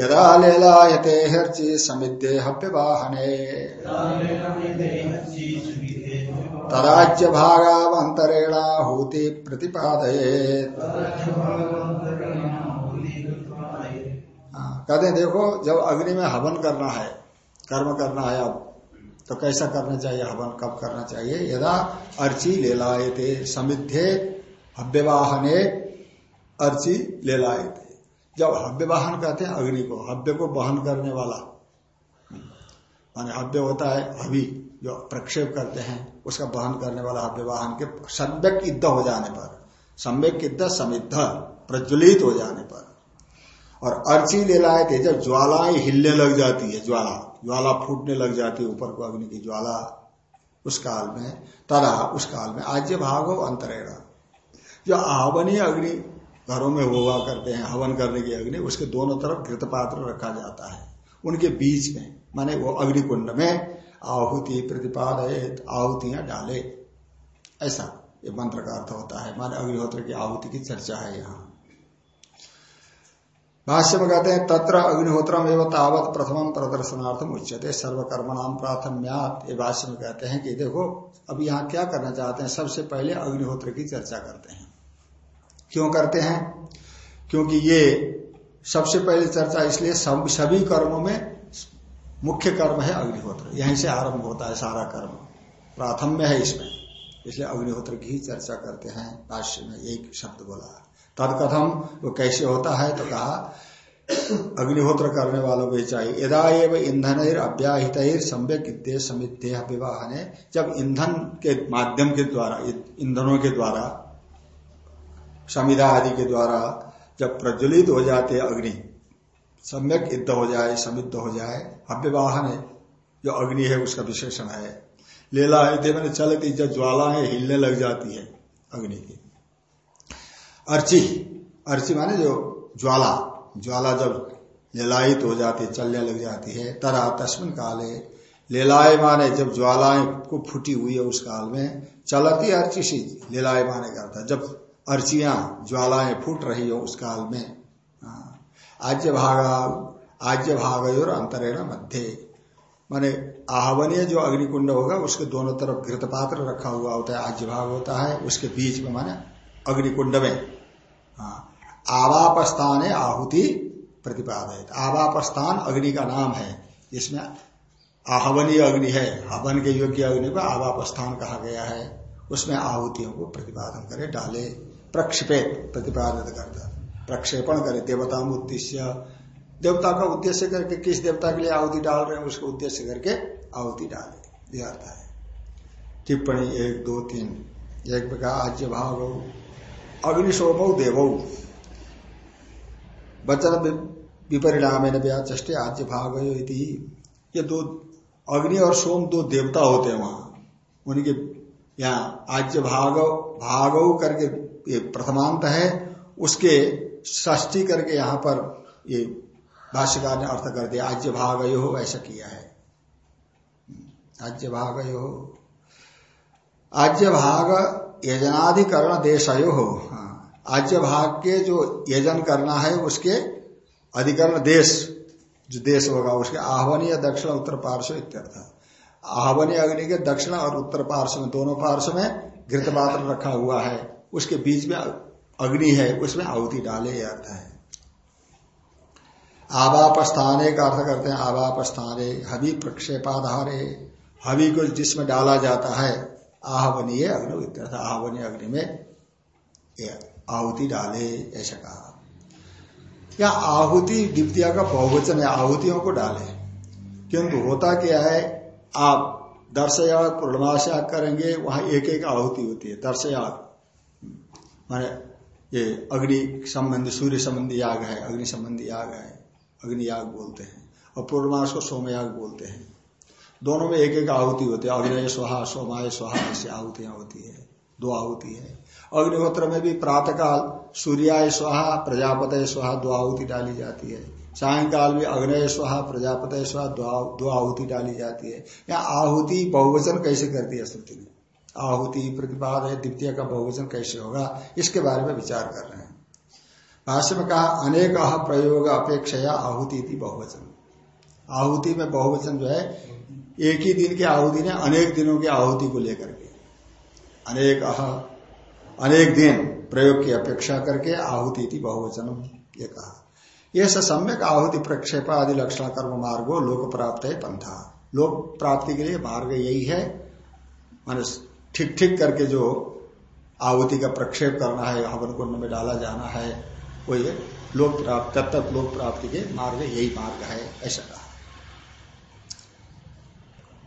यदा लीलायते हर्चि समिद्धे हव्यवाहने। तदाज्य भागावंतरेणाहूति प्रतिपादयेत्। कहते हैं, देखो, जब अग्नि में हवन करना है, कर्म करना है अब तो कैसा करना चाहिए हवन? कब करना चाहिए? यदा अर्ची ले लाए थे समिद्धे हव्यवाहने अर्ची ले लाए थे जब हव्यवाहन कहते हैं अग्नि को, हव्य को वहन करने वाला, माने हव्य होता है हवि जो प्रक्षेप करते हैं, उसका वहन करने वाला हव्यवाहन के सम्यक युद्ध हो जाने पर सम्यक युद्ध समिद्ध, प्रज्वलित हो जाने पर। और अर्ची ले लाए थे, जब ज्वालाएँ हिलने लग जाती है, ज्वाला ज्वाला फूटने लग जाती है ऊपर को अग्नि की ज्वाला, उस काल में तदा उस काल में, आज्य भागो अंतरेणा। जो आहवनीय अग्नि घरों में हुआ करते हैं, हवन करने की अग्नि, उसके दोनों तरफ़ घृत पात्र रखा जाता है। उनके बीच में, माने वो अग्निकुंड में, आहुति प्रतिपादित आहुतियाँ डाले। ऐसा ये मंत्र का अर्थ होता है। माने अग्निहोत्र की आहुति की चर्चा है यहाँ। भाष्य में कहते हैं, तत्र अग्निहोत्रम एवं तावत प्रथम प्रदर्शनार्थम उच्चते सर्वकर्म नाम प्राथम्यात। ये भाष्य में कहते हैं कि देखो, अब यहाँ क्या करना चाहते हैं, सबसे पहले अग्निहोत्र की चर्चा करते हैं। क्यों करते हैं? क्योंकि ये सबसे पहले चर्चा इसलिए सब, सभी कर्मों में मुख्य कर्म है अग्निहोत्र। यहीं से आरंभ होता है सारा कर्म। प्राथम्य है इसमें। इसलिए अग्निहोत्र की ही चर्चा करते हैं, भाष्य में एक शब्द बोला। तद कथम वो कैसे होता है तो कहा, अग्निहोत्र करने वालों को चाहिए। यदा एवं ईंधन अव्याहित सम्यक समित्य विवाह ने जब ईंधन के माध्यम के द्वारा, ईंधनों के द्वारा समिधा आदि के द्वारा जब प्रज्वलित हो जाते अग्नि, सम्यक युद्ध हो जाए, समिद्ध हो जाए अव्यवाहन जो अग्नि है उसका विशेषण है। लेला मैंने चलती जब ज्वालाएँ हिलने लग जाती है अग्नि की। अर्ची अर्ची माने जो ज्वाला ज्वाला जब लेलायित हो जाती है चलने लग जाती है तरा तस्मिन काले, लेलाय माने जब ज्वालाएँ को फूटी हुई है उस काल में, चलती अर्ची सी, लेलाय माने करता जब अर्चियाँ, ज्वालाएँ फूट रही हो उस काल में हाँ। आज्य भागा, आज्य भाग और अंतरेण मध्य, माने आहवनीय जो अग्निकुंड होगा, उसके दोनों तरफ़ घृत पात्र रखा हुआ होता है, आज्य भाग होता है, उसके बीच में माने अग्निकुंड में आवाप स्थान है आहुति प्रतिपादित आवाप स्थान अग्नि का नाम है। इसमें आहवनीय अग्नि है। हवन के योग्य अग्नि को आवाप स्थान कहा गया है। उसमें आहुतियों को प्रतिपादन करे, डाले, प्रक्षेपित, प्रतिपादित करता। प्रक्षेपण करे, देवता उद्देश्य। देवता का उद्देश्य करके किस देवता के लिए आहुति डाल रहे हैं, उसको उद्देश्य करके आहुति डाले। यह अर्थ है। टिप्पणी एक, दो, तीन। एक प्रकार आज्य भाव अग्निशोम देव। वचन विपरिणाम चष्टे आज्य भाग ये दो अग्नि और सोम दो देवता होते हैं वहाँ। उनके यहाँ आज्य भाग भाग करके ये प्रथमांत है। उसके ष्टी करके यहाँ पर ये भाष्यकार ने अर्थ कर दिया आज्य भाग हो ऐसा किया है। आज्य भाग हो आज्य भाग यजनाधिकरण देशयो। हो। आज्य भाग के जो यजन करना है, उसके अधिकरण देश, जो देश होगा, उसके आह्वानीय, दक्षिण, उत्तर, पार्श्व इत्यर्थ। आह्वानीय अग्नि के दक्षिण और उत्तर पार्श्व में, दोनों पार्श्व में घृत पात्र रखा हुआ है। उसके बीच में अग्नि है, उसमें आहुति डाले यह अर्थ है। आवाप स्थाने का अर्थ करते हैं आवाप स्थाने हवि प्रक्षेपाधारे। हवि को जिसमें डाला जाता है आहवनीय अग्नि आहवनीय अग्नि में आहुति डाले ऐसा कहा या आहुति द्वितीय का बहुवचन है आहुतियों को डाले किंतु होता क्या है आप दर्शयाग पूर्णमाशाग करेंगे वहाँ एक एक आहुति होती है दर्शयाग माने ये अग्नि संबंधी सूर्य संबंधी याग है अग्नि संबंधी याग है अग्नि याग बोलते हैं और पूर्णमास को सोमयाग बोलते हैं दोनों में एक एक आहुति होती है। अग्नि स्वाहा सोमाय स्वाहा, ऐसी आहुतियाँ होती है। दो आहुति है। अग्निहोत्र में भी प्रातःकाल सूर्याय स्वाहा प्रजापत स्वाहा, दो आहुति डाली जाती है। सायकाल में अग्नय स्वाहा प्रजापत स्वाहा, दो आहुति डाली जाती है। या आहुति बहुवचन कैसे करती है स्तुति में आहुति प्रतिपाद है, द्वितीय का बहुवचन कैसे होगा? इसके बारे में विचार कर रहे हैं। भाष्य में कहा, अनेक प्रयोग अपेक्षा आहुति बहुवचन। आहुति में बहुवचन जो है एक ही दिन की आहुति ने अनेक दिनों की आहुति को लेकर के। अनेक अनेक दिन प्रयोग की अपेक्षा करके आहुति थी बहुवचन ये कहा। यह सम्यक आहुति प्रक्षेप आदि लक्षण कर्म मार्गो लोक प्राप्त है पंथा। लोक प्राप्ति के लिए मार्ग यही है। मान ठीक ठीक करके जो आहुति का प्रक्षेप करना है हवन कुंड में डाला जाना है, वो ये लोक प्राप्त तब तक लोक प्राप्ति के मार्ग यही मार्ग है, ऐसा कहा।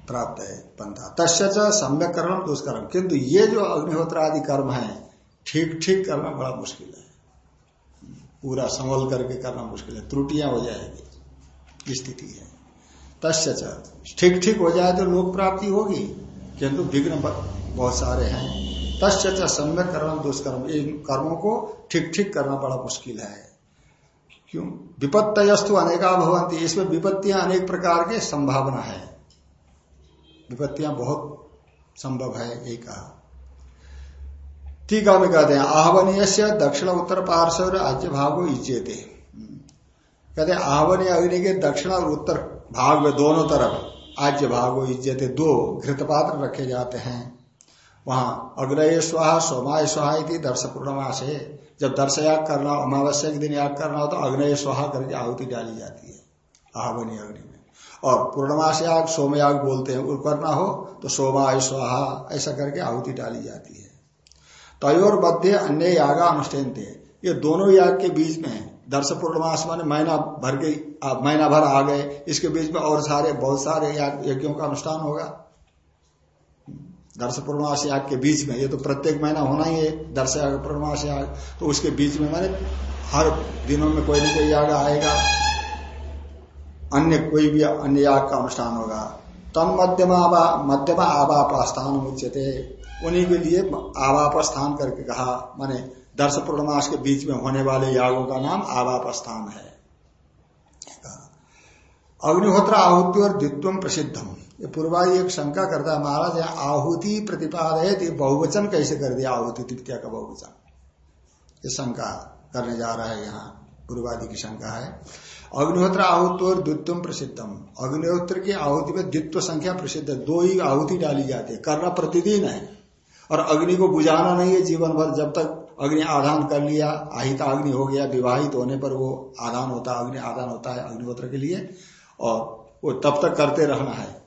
प्राप्त है, पंथा। तस्य सम्यक कर्म दुष्कर्म किंतु ये जो अग्निहोत्र आदि कर्म है, ठीक ठीक करना बड़ा मुश्किल है। पूरा संभल करके करना मुश्किल है। त्रुटियाँ हो जाएगी। स्थिति है। तस्य ठीक ठीक हो जाए तो लोक प्राप्ति होगी। किंतु विघ्न बहुत सारे हैं। तस्य सम्यक कर्म दुष्कर्म इन कर्मों को ठीक ठीक करना बड़ा मुश्किल है। क्यों? विपत्तयस्तु अनेका भवंती इसमें विपत्तियाँ अनेक प्रकार के संभावना है। विपत्तियाँ बहुत संभव है, एक कहा टीका में कहते हैं आहवनीय से दक्षिण उत्तर पार्श्व राज्य भागो इज्जते कहते हैं, आहवनीय अग्नि के दक्षिण और उत्तर भाग में दोनों तरफ़ आज्य भागो इज्जते दो घृतपात्र रखे जाते हैं। वहाँ अग्नय स्वाहा, सोमाय स्वाहा दर्श पूर्णमा से जब दर्श याग करना, अमावस्या के दिन याग करना हो तो अग्नय स्वाहा करके आहुति डाली जाती है आहवनी अग्नि में। और पूर्णमास याग सोमयाग बोलते हैं करना हो तो सोमाय, स्वाहा, ऐसा करके आहुति डाली जाती है। तयोर मध्य अन्य यागा अनुष्ठान ये दोनों याग के बीच में दर्श पूर्णमास माने महीना भर के महीना भर आ गए। इसके बीच में और सारे, बहुत सारे यज्ञों का अनुष्ठान होगा। दर्श पूर्णमास याग के बीच में, ये तो प्रत्येक महीना होना ही है, दर्श याग, पूर्णमास याग। तो उसके बीच में माने हर दिनों में कोई ना कोई याग आएगा। अन्य कोई भी अन्य याग का अनुष्ठान होगा। तम मध्यमा मध्यमा आवाप स्थान उन्हीं के लिए आवाप स्थान करके कहा, माने दर्श पूर्णमास के बीच में होने वाले यागों का नाम आवाप स्थान है। अग्निहोत्र आहुति और द्वित्व प्रसिद्धम ये पूर्वादि एक शंका करता है, महाराज, यहाँ आहुति प्रतिपादय बहुवचन कैसे कर दिया आहुति तृतीया का बहुवचन? ये शंका करने जा रहा है यहाँ, पूर्वादि की शंका है। अग्निहोत्र आहुति और द्वित्व प्रसिद्धम अग्निहोत्र की आहुति में द्वित्व संख्या प्रसिद्ध है। दो ही आहुति डाली जाती है। करना प्रतिदिन है। और अग्नि को बुझाना नहीं है जीवन भर। जब तक अग्नि आधान कर लिया, आहित अग्नि हो गया, विवाहित होने पर वो आधान होता है, अग्नि आधान होता है अग्निहोत्र के लिए। और वो तब तक करते रहना है।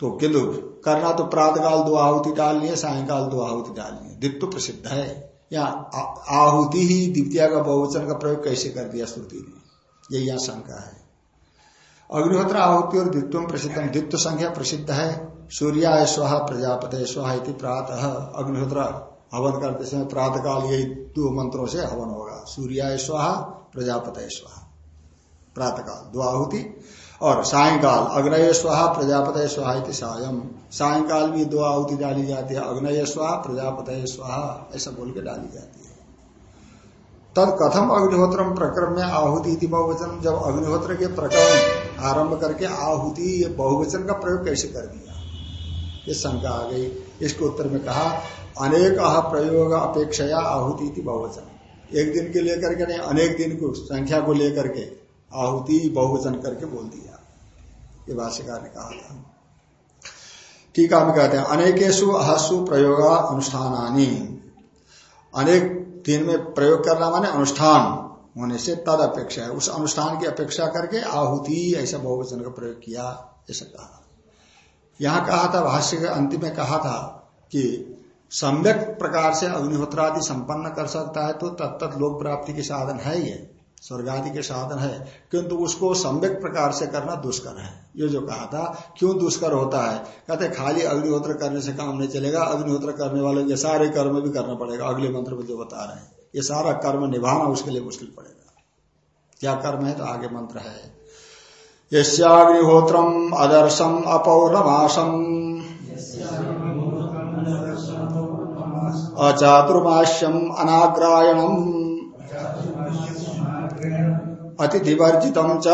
तो किंतु करना तो प्रातकाल दो आहुति डालनी है, सायकाल दो आहुति डालनी है। द्वित्व प्रसिद्ध है। या आहुति ही द्वितीय का बहुवचन का प्रयोग कैसे कर दिया श्रुति ने? यही यहाँ शंका है। अग्निहोत्र आहुति और द्वित्व प्रसिद्ध। द्वित्व संख्या प्रसिद्ध है। सूर्याय स्वाहा प्रजापत स्वाहा प्रातः। अग्निहोत्र हवन करते समय प्रातः काल यही दो मंत्रों से हवन होगा। सूर्याय स्वाहा प्रजापत स्वाहा प्रातकाल दो आहुति और सायकाल अग्नय स्वाहा प्रजापत स्वाहा सायम सायकाल भी दो आहुति डाली जाती है अग्नय स्वाहा प्रजापत स्वाहा ऐसा बोल के डाली जाती है। तद कथम अग्निहोत्र प्रक्रम में आहुति बहुवचन। जब अग्निहोत्र के प्रकरण आरंभ करके आहुति, ये बहुवचन का प्रयोग कैसे कर दिया? ये शंका आ गई। इसके उत्तर में कहा, अनेक प्रयोग अपेक्षा आहुति बहुवचन। एक दिन के लेकर के नहीं, अनेक दिन को संख्या को लेकर के आहुति, बहुवचन करके बोल दिया। ये भाष्यकार ने कहा था। ठीक है कहते हैं अनेकेशु अहसु प्रयोग अनुष्ठानी अनेक दिन में प्रयोग करना माने अनुष्ठान होने से तद अपेक्षा है। उस अनुष्ठान की अपेक्षा करके आहुति, ऐसा बहुवचन का प्रयोग किया, ऐसा कहा। यहाँ कहा था, भाष्य के अंतिम में कहा था कि सम्यक प्रकार से अग्निहोत्रादि संपन्न कर सकता है तो तत्त लोक प्राप्ति के साधन है ये। स्वर्ग आदि के साधन है, किंतु उसको सम्यक प्रकार से करना दुष्कर है। ये जो कहा था, क्यों दुष्कर होता है? कहते, खाली अग्निहोत्र करने से काम नहीं चलेगा, अग्निहोत्र करने वाले ये सारे कर्म भी करना पड़ेगा। अगले मंत्र में जो बता रहे हैं, ये सारा कर्म निभाना उसके लिए मुश्किल पड़ेगा। क्या कर्म है? तो आगे मंत्र है यग्निहोत्रम अदर्शम अपौर्णमासम। अचातुर्माश्यम अनाग्रायणम। अतिथिवर्जित च।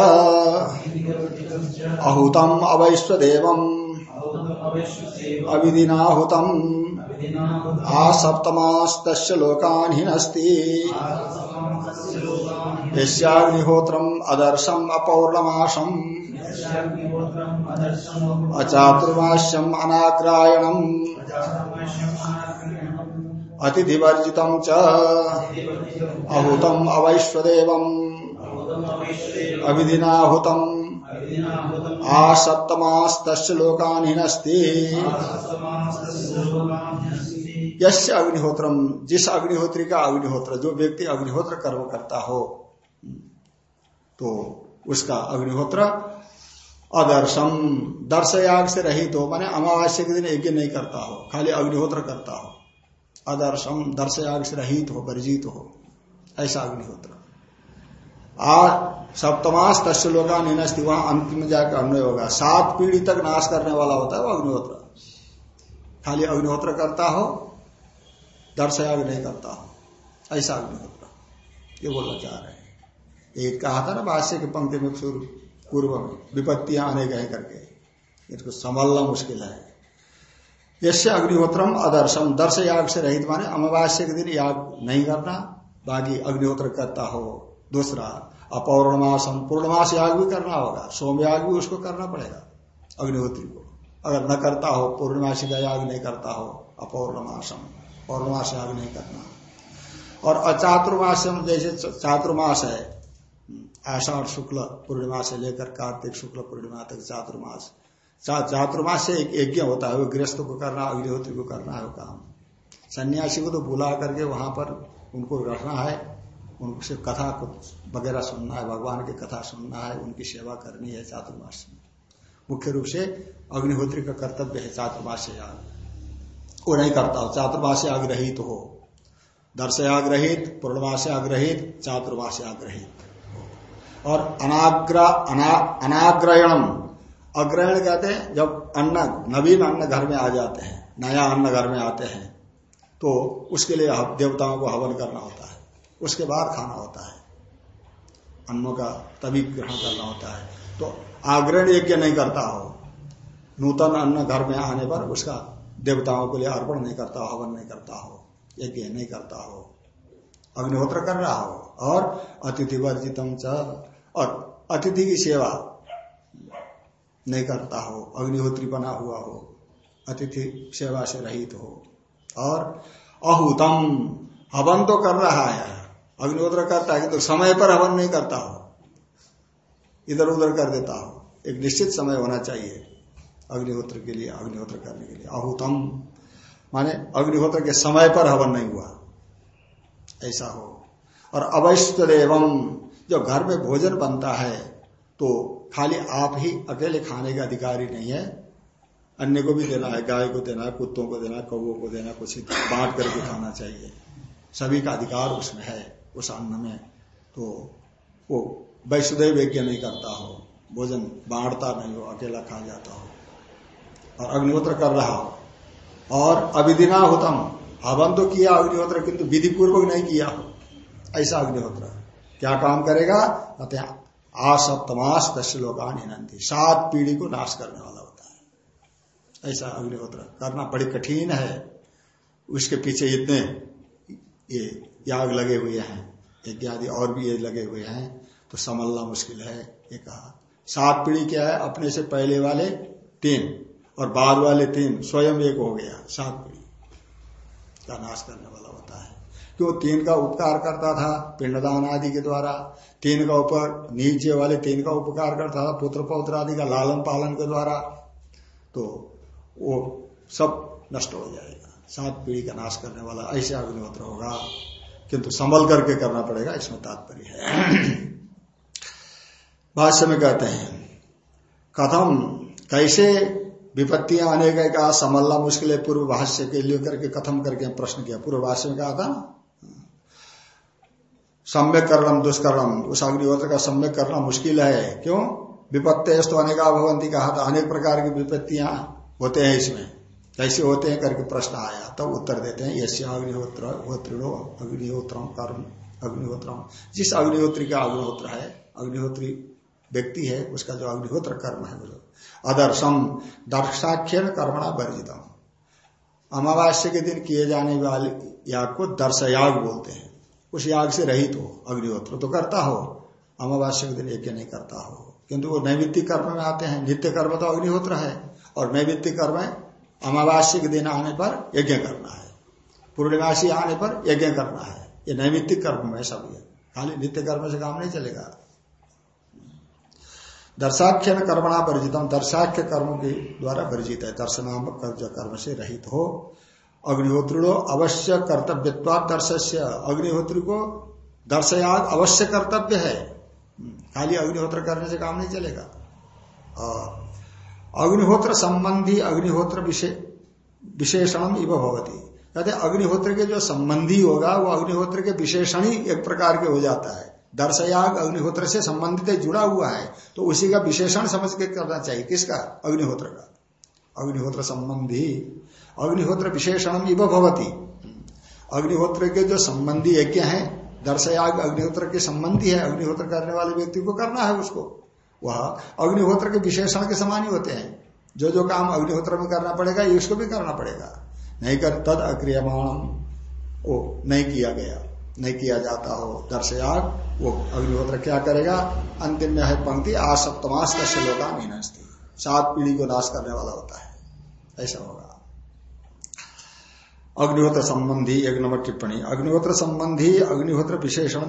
अहुतम अवैश्वेव अविधिनाहुत आ सप्तमास्त लोकान हिनस्ति। अदर्शम अपौर्णमाशम। अचातुर्माश्यम अनाग्रायणम। अतिथिवर्जित च। अहुतम अवैश्वेव अविधिनाहुतम आ सप्तमास्त लोकान यश अग्निहोत्रम जिस अग्निहोत्री का अग्निहोत्र जो व्यक्ति अग्निहोत्र कर्म करता हो तो उसका अग्निहोत्र अदर्शम। दर्शयाग से रहित हो माने अमावस्या के दिन यज्ञ नहीं करता हो खाली अग्निहोत्र करता हो। अदर्शम दर्शयाग से रहित हो वर्जित हो ऐसा अग्निहोत्र। आज सप्तमास तस्य लोका निनस्ती वहाँ अंतिम में जाकर अन्वय होगा। सात पीढ़ी तक नाश करने वाला होता है वो अग्निहोत्र। खाली अग्निहोत्र करता हो, दर्शयाग नहीं करता हो। ऐसा अग्निहोत्र। ये बोलना चाह रहे हैं। एक कहा था ना भाष्य के पंक्ति में पूर्व में, विपत्तियाँ आने गए करके। इसको संभालना मुश्किल है। यश अग्निहोत्रम अदर्शम। दर्श याग से रहित माने, अमावास्य के दिन याग नहीं करना, बाकी अग्निहोत्र करता हो। दूसरा अपौर्णमासम पूर्णमास याग भी करना होगा सोम याग भी उसको करना पड़ेगा, अग्निहोत्री को। अगर न करता हो पूर्णमासी का याग नहीं करता हो अपौर्णमासम पौर्णमास याग नहीं करना। और अचातुर्मास जैसे चातुर्मास है, आषाढ़, शुक्ल, पूर्णिमा से लेकर कार्तिक, शुक्ल, पूर्णिमा तक चातुर्मास। चातुर्मास से एक यज्ञ होता है, वो गृहस्थ को करना, अग्निहोत्री को करना है काम। सन्यासी को तो बुला करके वहाँ पर उनको रखना है उनसे कथा वगैरह सुनना है भगवान की कथा सुनना है उनकी सेवा करनी है चातुर्मास में। मुख्य रूप से अग्निहोत्री का कर्तव्य है चातुर्मास वो नहीं करता हो चातुर्मास याग रहित हो। दर्शयाग रहित पूर्णमास याग रहित चातुर्मास याग और अनाग्र अना, अनाग्रहणम। अग्रहण कहते हैं जब अन्न नवीन अन्न घर में आ जाते हैं नया अन्न घर में आते हैं तो उसके लिए देवताओं को हवन करना होता है। उसके बाद खाना होता है। अन्नों का तभी ग्रहण करना होता है। तो आग्रहण यज्ञ नहीं करता हो। नूतन अन्न घर में आने पर उसका देवताओं के लिए अर्पण नहीं करता हवन नहीं करता हो, यज्ञ नहीं करता हो। अग्निहोत्र कर रहा हो और अतिथि वर्जितम और अतिथि की सेवा नहीं करता हो, अग्निहोत्री बना हुआ हो, अतिथि सेवा से रहित हो। और अहुतम, हवन तो कर रहा है। अग्निहोत्र करता है तो समय पर हवन नहीं करता हो। इधर उधर कर देता हो। एक निश्चित समय होना चाहिए अग्निहोत्र के लिए, अग्निहोत्र करने के लिए। अहुतम। माने अग्निहोत्र के समय पर हवन नहीं हुआ। ऐसा हो। और अवैश्य एवं जो घर में भोजन बनता है तो खाली आप ही अकेले खाने का अधिकारी नहीं है। अन्य को भी देना है, गाय को देना है, कुत्तों को देना कौओं को देना कुछ बांट करके खाना चाहिए। सभी का अधिकार उसमें है। उस अन्न में तो वो वैष्णदेव यज्ञ नहीं करता हो, भोजन बांटता नहीं हो, अकेला खा जाता हो, और अग्निहोत्र कर रहा हो, और अविधिना होतम हवन तो किया अग्निहोत्र, किंतु विधि पूर्वक नहीं किया हो, ऐसा अग्निहोत्र। क्या काम करेगा? आसप्तमास दस लोकान हिनंती, सात पीढ़ी को नाश करने वाला होता है। ऐसा अग्निहोत्र करना बड़ी कठिन है। उसके पीछे इतने, ये याग लगे हुए हैं इत्यादि और भी ये लगे हुए हैं तो संभलना मुश्किल है, ये कहा। सात पीढ़ी क्या है? अपने से पहले वाले तीन और बाद वाले तीन स्वयं एक हो गया, सात पीढ़ी। का नाश करने वाला होता है। क्यों? तीन का उपकार करता था पिंडदान आदि के द्वारा, तीन का ऊपर नीचे वाले तीन का उपकार करता था पुत्र पौत्र आदि का लालन पालन के द्वारा तो वो सब नष्ट हो जाएगा। सात पीढ़ी का नाश करने वाला ऐसे अग्निहोत्र होगा। किंतु संभल करके करना पड़ेगा, इसमें तात्पर्य है। भाष्य में कहते हैं, कथम कैसे विपत्तियाँ आने का कहा, संभलना मुश्किल है, पूर्व भाष्य के लिए करके कथम करके प्रश्न किया। पूर्व भाष्य में कहा था, सम्यक करणम, दुष्कर्णम, उस अग्निहोत्र का सम्यक करना मुश्किल है। क्यों? विपत्ति तो अनेका भवंती कहा था, अनेक प्रकार की विपत्तियाँ होते हैं इसमें। कैसे होते हैं करके प्रश्न आया, तब तो उत्तर देते हैं यश अग्निहोत्र, होत्रिणो अग्निहोत्र कर्म अग्निहोत्र जिस अग्निहोत्री का अग्निहोत्र है, अग्निहोत्री व्यक्ति है, उसका जो अग्निहोत्र कर्म है अदर्शम दर्शाख्य कर्मणा वर्जितम। अमावास्या के दिन किए जाने वाले याग को दर्शयाग बोलते हैं। उस याग से रहित हो, अग्निहोत्र तो करता हो, अमावास्या के दिन यज्ञ नहीं करता हो। किंतु वो नैवित्तिक कर्म में आते हैं, नित्य कर्म तो अग्निहोत्र है, और नैवित्तिक कर्म अमावास्या के दिन आने पर यज्ञ करना है। पूर्णिमासी आने पर यज्ञ करना है। ये नैमित्तिक कर्म में सब ये। खाली नित्य कर्म से काम नहीं चलेगा। दर्शाख्य में कर्मणा वर्जितम। दर्शाख्य कर्म के द्वारा वर्जित है। दर्शनामक कर्म से रहित हो। अग्निहोत्रिणो अवश्य कर्तव्य दर्शस्य। अग्निहोत्री को दर्शयाग अवश्य कर्तव्य है। खाली अग्निहोत्र करने से काम नहीं चलेगा। अग्निहोत्र संबंधी अग्निहोत्र विशेषण इव भवती। कहते अग्निहोत्र के जो संबंधी होगा, वो अग्निहोत्र के विशेषण ही एक प्रकार के हो जाता है। दर्शयाग अग्निहोत्र से संबंधित जुड़ा हुआ है तो उसी का विशेषण समझ के करना चाहिए। किसका? अग्निहोत्र का। अग्निहोत्र संबंधी। अग्निहोत्र विशेषण इव भवती। अग्निहोत्र के जो संबंधी यज्ञ है, दर्शयाग अग्निहोत्र के संबंधी है, अग्निहोत्र करने वाले व्यक्ति को करना है उसको। वह अग्निहोत्र के विशेषण के समान ही होते हैं। जो जो काम अग्निहोत्र में करना पड़ेगा इसको भी करना पड़ेगा। नहीं कर तद अक्रियमाण वो नहीं किया गया। नहीं किया जाता हो दर्शयाग वो अग्निहोत्र क्या करेगा? अंतिम में है पंक्ति आ सप्तमास का श्लोका मीनस्ती। सात पीढ़ी को नाश करने वाला होता है। ऐसा होगा। अग्निहोत्र संबंधी एक नंबर टिप्पणी। अग्निहोत्र संबंधी अग्निहोत्र विशेषण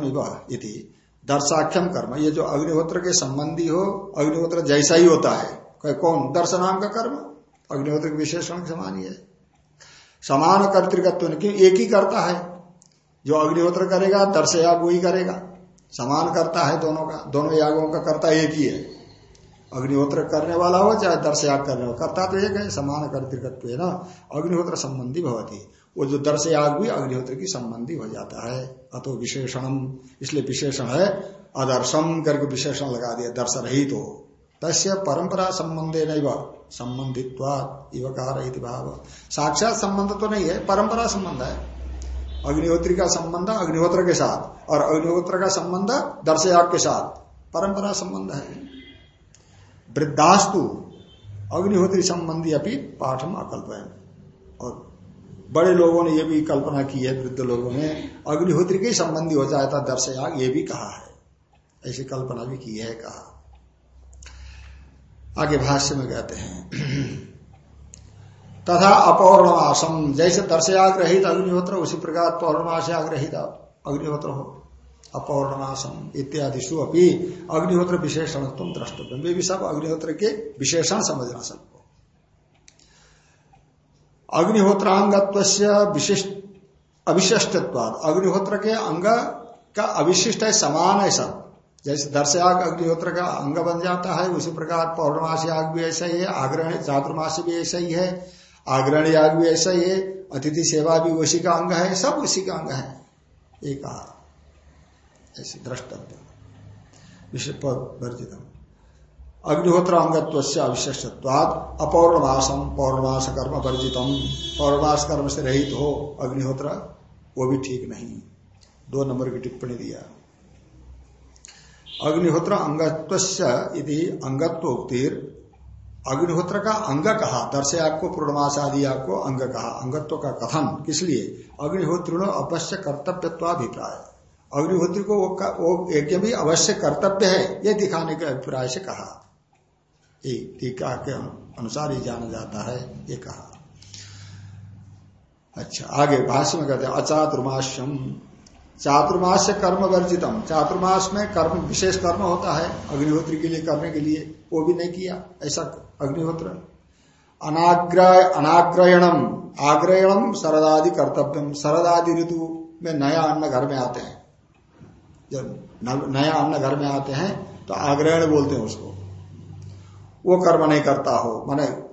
इति। दर्शाख्यम कर्म। ये जो अग्निहोत्र के संबंधी हो, अग्निहोत्र जैसा ही होता है। कौन? दर्शनाम का कर्म। अग्निहोत्र के विशेषण के समान ही है। समान कर्तृकत्व क्यों? एक ही करता है। जो अग्निहोत्र करेगा दर्श दर्शयाग वही करेगा। समान करता है दोनों का, दोनों यागों का करता एक ही है। अग्निहोत्र करने वाला हो, चाहे दर्शयाग करने वाला करता तो एक है, समान कर्तृकत्व है ना। अग्निहोत्र संबंधी भवती। वो जो दर्शयाग भी अग्निहोत्र की संबंधी हो जाता है। अतो विशेषणम। इसलिए विशेषण है अदर्शम करके विशेषण लगा दिया, दर्श रहित। हो तस्य परंपरा संबंधे नहीं भाव। साक्षात संबंध तो नहीं है, परंपरा संबंध है। अग्निहोत्री का संबंध, अग्निहोत्र के साथ, और अग्निहोत्र का संबंध दर्शयाग के साथ, परंपरा संबंध है। वृद्धास्तु, अग्निहोत्री संबंधी अपनी पाठम अकल्प और बड़े लोगों ने यह भी कल्पना की है, वृद्ध लोगों ने, अग्निहोत्री के संबंधी हो जाता दर्शयाग, ये भी कहा है। ऐसी कल्पना भी की है, कहा। आगे भाष्य में कहते हैं। तथा अपौर्णमासम जैसे दर्शयाग रहित अग्निहोत्र, उसी प्रकार पौर्णमास रहित अग्निहोत्र हो। अपौर्णमासम इत्यादि अपनी अग्निहोत्र विशेषण तुम वे भी सब अग्निहोत्र के विशेषण समझना सबको। अग्निहोत्रांगत्व विशिष्ट अविशिष्टत्वाद अग्निहोत्र के अंग का अविशिष्ट है, समान है सब। जैसे दर्शयाग अग्निहोत्र का अंग बन जाता है, उसी प्रकार पौर्णमासी आग भी ऐसा ही है, आग्रहण चातुर्मासी भी ऐसा ही है, आग्रहण आग भी ऐसा ही है, अतिथि सेवा भी उसी का अंग है, सब उसी का अंग है। एक ऐसे द्रष्टव्य वर्जित अग्निहोत्र अंगत्व से अविशिष्टत्वाद अपौर्णमासम पौर्णमास कर्म वर्जितम पौर्णमास कर्म से रहित हो अग्निहोत्र, वो भी ठीक नहीं। दो नंबर की टिप्पणी दिया। अग्निहोत्र अंगत्व यदि अंगत्व उक्तिर अग्निहोत्र का अंग कहा? दर्शयाग आपको पूर्णमास आदि आपको अंग कहा। अंगत्व का कथन किस लिए? अग्निहोत्र अवश्य कर्तव्यत्वाभिप्राय। अग्निहोत्री को वो यज्ञ भी अवश्य कर्तव्य है, ये दिखाने के अभिप्राय से कहा। टीका के अनुसार ही जाना जाता है, ये कहा। अच्छा आगे भाष्य में कहते हैं अचातुर्माश्यम चातुर्मास से कर्म वर्जितम चातुर्मास में कर्म, विशेष कर्म होता है, अग्निहोत्री के लिए करने के लिए, वो भी नहीं किया, ऐसा अग्निहोत्र। अनाग्रह अनाग्रहणम। आग्रहणम शरदादि कर्तव्यम। शरदादि ऋतु में नया अन्न घर में आते हैं। जब नया अन्न घर में आते हैं तो आग्रहण बोलते हैं उसको। वो कर्म नहीं करता हो। माने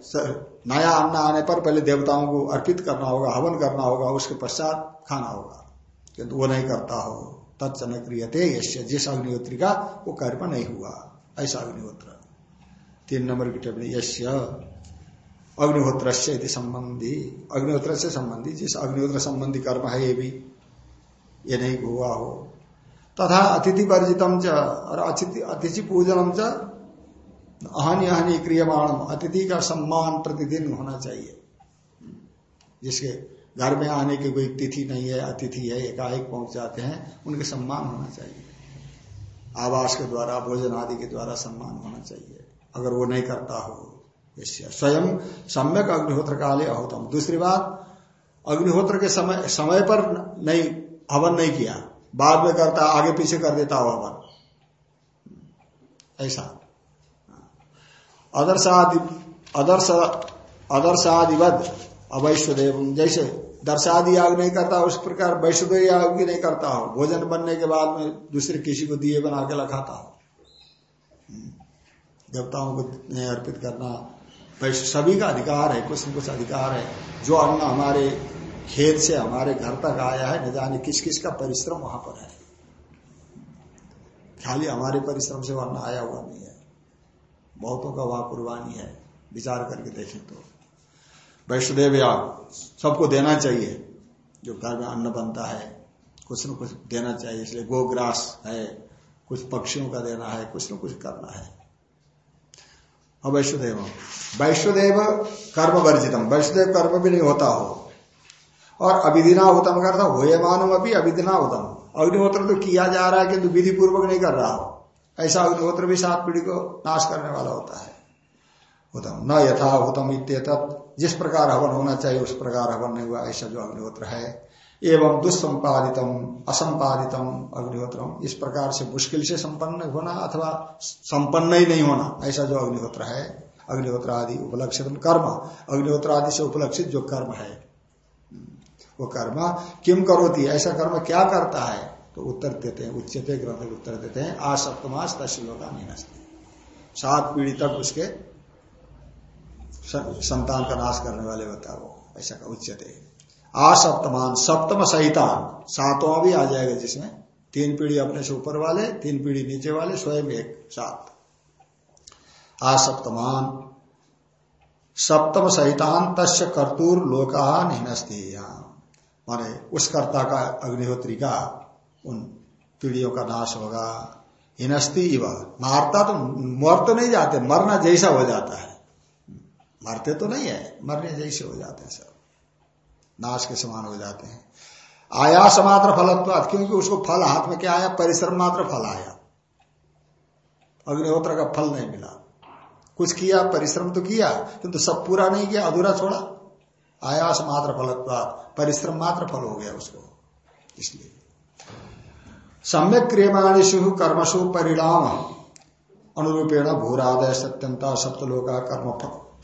नया अन्न आने पर पहले देवताओं को अर्पित करना होगा, हवन करना होगा, उसके पश्चात खाना होगा। किंतु वो नहीं करता हो। तत्न क्रियते जिस अग्निहोत्री का वो कर्म नहीं हुआ। ऐसा अग्निहोत्र। तीन नंबर की टिप्पणी यश्य अग्निहोत्र से संबंधी। अग्निहोत्र से संबंधी, जिस अग्निहोत्र संबंधी कर्म है ये भी, ये नहीं हुआ हो। तथा अतिथि वर्जितम च, और अतिथि पूजनम च अहनी हानि क्रियमाण, अतिथि का सम्मान प्रतिदिन होना चाहिए। जिसके घर में आने की कोई तिथि नहीं है, अतिथि है, एकाएक पहुँच जाते हैं, उनके सम्मान होना चाहिए। आवास के द्वारा, भोजन आदि के द्वारा सम्मान होना चाहिए। अगर वो नहीं करता हो स्वयं सम्यक अग्निहोत्र काले अहोतम। दूसरी बात, अग्निहोत्र के समय समय पर नहीं, हवन नहीं किया। बाद में करता, आगे पीछे कर देता हो हवन। ऐसा। अदर्शादि, अदर्श, अदर्शादिवद, अवैश्वदेव। जैसे दर्शादि याग नहीं करता, उस प्रकार वैश्वदेव याग भी नहीं करता हो। भोजन बनने के बाद में दूसरे किसी को दिए बना के लखाता हो। देवताओं को अर्पित करना सभी का अधिकार है, कुछ न कुछ अधिकार है। जो अन्न हमारे खेत से, हमारे घर तक आया है, न जाने किस किस का परिश्रम वहाँ पर है। खाली हमारे परिश्रम से वर्ण आया हुआ नहीं है। बहुतों का वहाँ कुर्बानी है, विचार करके देखें तो। वैष्णदेव याग सबको देना चाहिए। जो घर में अन्न बनता है, कुछ न कुछ देना चाहिए, इसलिए गोग्रास है, कुछ पक्षियों का देना है, कुछ न कुछ करना है। अब वैष्णुदेव वैष्णुदेव कर्म वर्जितम, वैष्णुदेव कर्म भी नहीं होता हो। और अभिधिना उत्तम करता होए मानव अभी अभिधिना उत्तम अग्निहोत्र तो किया जा रहा है किंतु विधि पूर्वक नहीं कर रहा हो। ऐसा अग्निहोत्र भी सात पीढ़ी को नाश करने वाला होता है। उत्तम न यथा उत्तम इत जिस प्रकार हवन होना चाहिए, उस प्रकार हवन नहीं हुआ, ऐसा जो अग्निहोत्र है। एवं दुष्संपादितम असंपादितम अग्निहोत्रम। इस प्रकार से मुश्किल से संपन्न होना अथवा संपन्न ही नहीं होना, ऐसा जो अग्निहोत्र है। अग्निहोत्र आदि उपलक्षित कर्म। अग्निहोत्र आदि से उपलक्षित जो कर्म है। वो कर्म किम करोती? ऐसा कर्म क्या करता है? तो उत्तर देते हैं उच्चते ग्रंथ उत्तर देते हैं, आ सप्तमास तस्लोका नहीं सात पीढ़ी तक उसके संतान का नाश करने वाले होता है वो, ऐसा का उच्चते आ सप्तमान, सप्तम सहितान सातवां भी आ जाएगा जिसमें तीन पीढ़ी अपने से ऊपर वाले, तीन पीढ़ी नीचे वाले, स्वयं एक सात आ सप्तमान, सप्तम सहितान तस् कर्तूर लोका निहनस्ती माने उस कर्ता का अग्निहोत्री का उन पीढ़ियों का नाश होगा। हिनस्ती इव। मारता तो मर तो नहीं जाते, मरना जैसा हो जाता है। मरते तो नहीं है, मरने जैसे हो जाते हैं सब। नाश के समान हो जाते हैं। आयास मात्र फलत्वाद क्योंकि उसको फल हाथ में क्या आया? परिश्रम मात्र फल आया। अग्निहोत्र का फल नहीं मिला। कुछ किया, परिश्रम तो किया, किंतु तो सब पूरा नहीं किया, अधूरा छोड़ा। आयास मात्र फलत्वाद परिश्रम मात्र फल हो गया उसको। इसलिए। सम्यक क्रियमाणीशु कर्मशु परिणाम। अनुरूपेण भूरादय सत्यंता सप्तलोका कर्म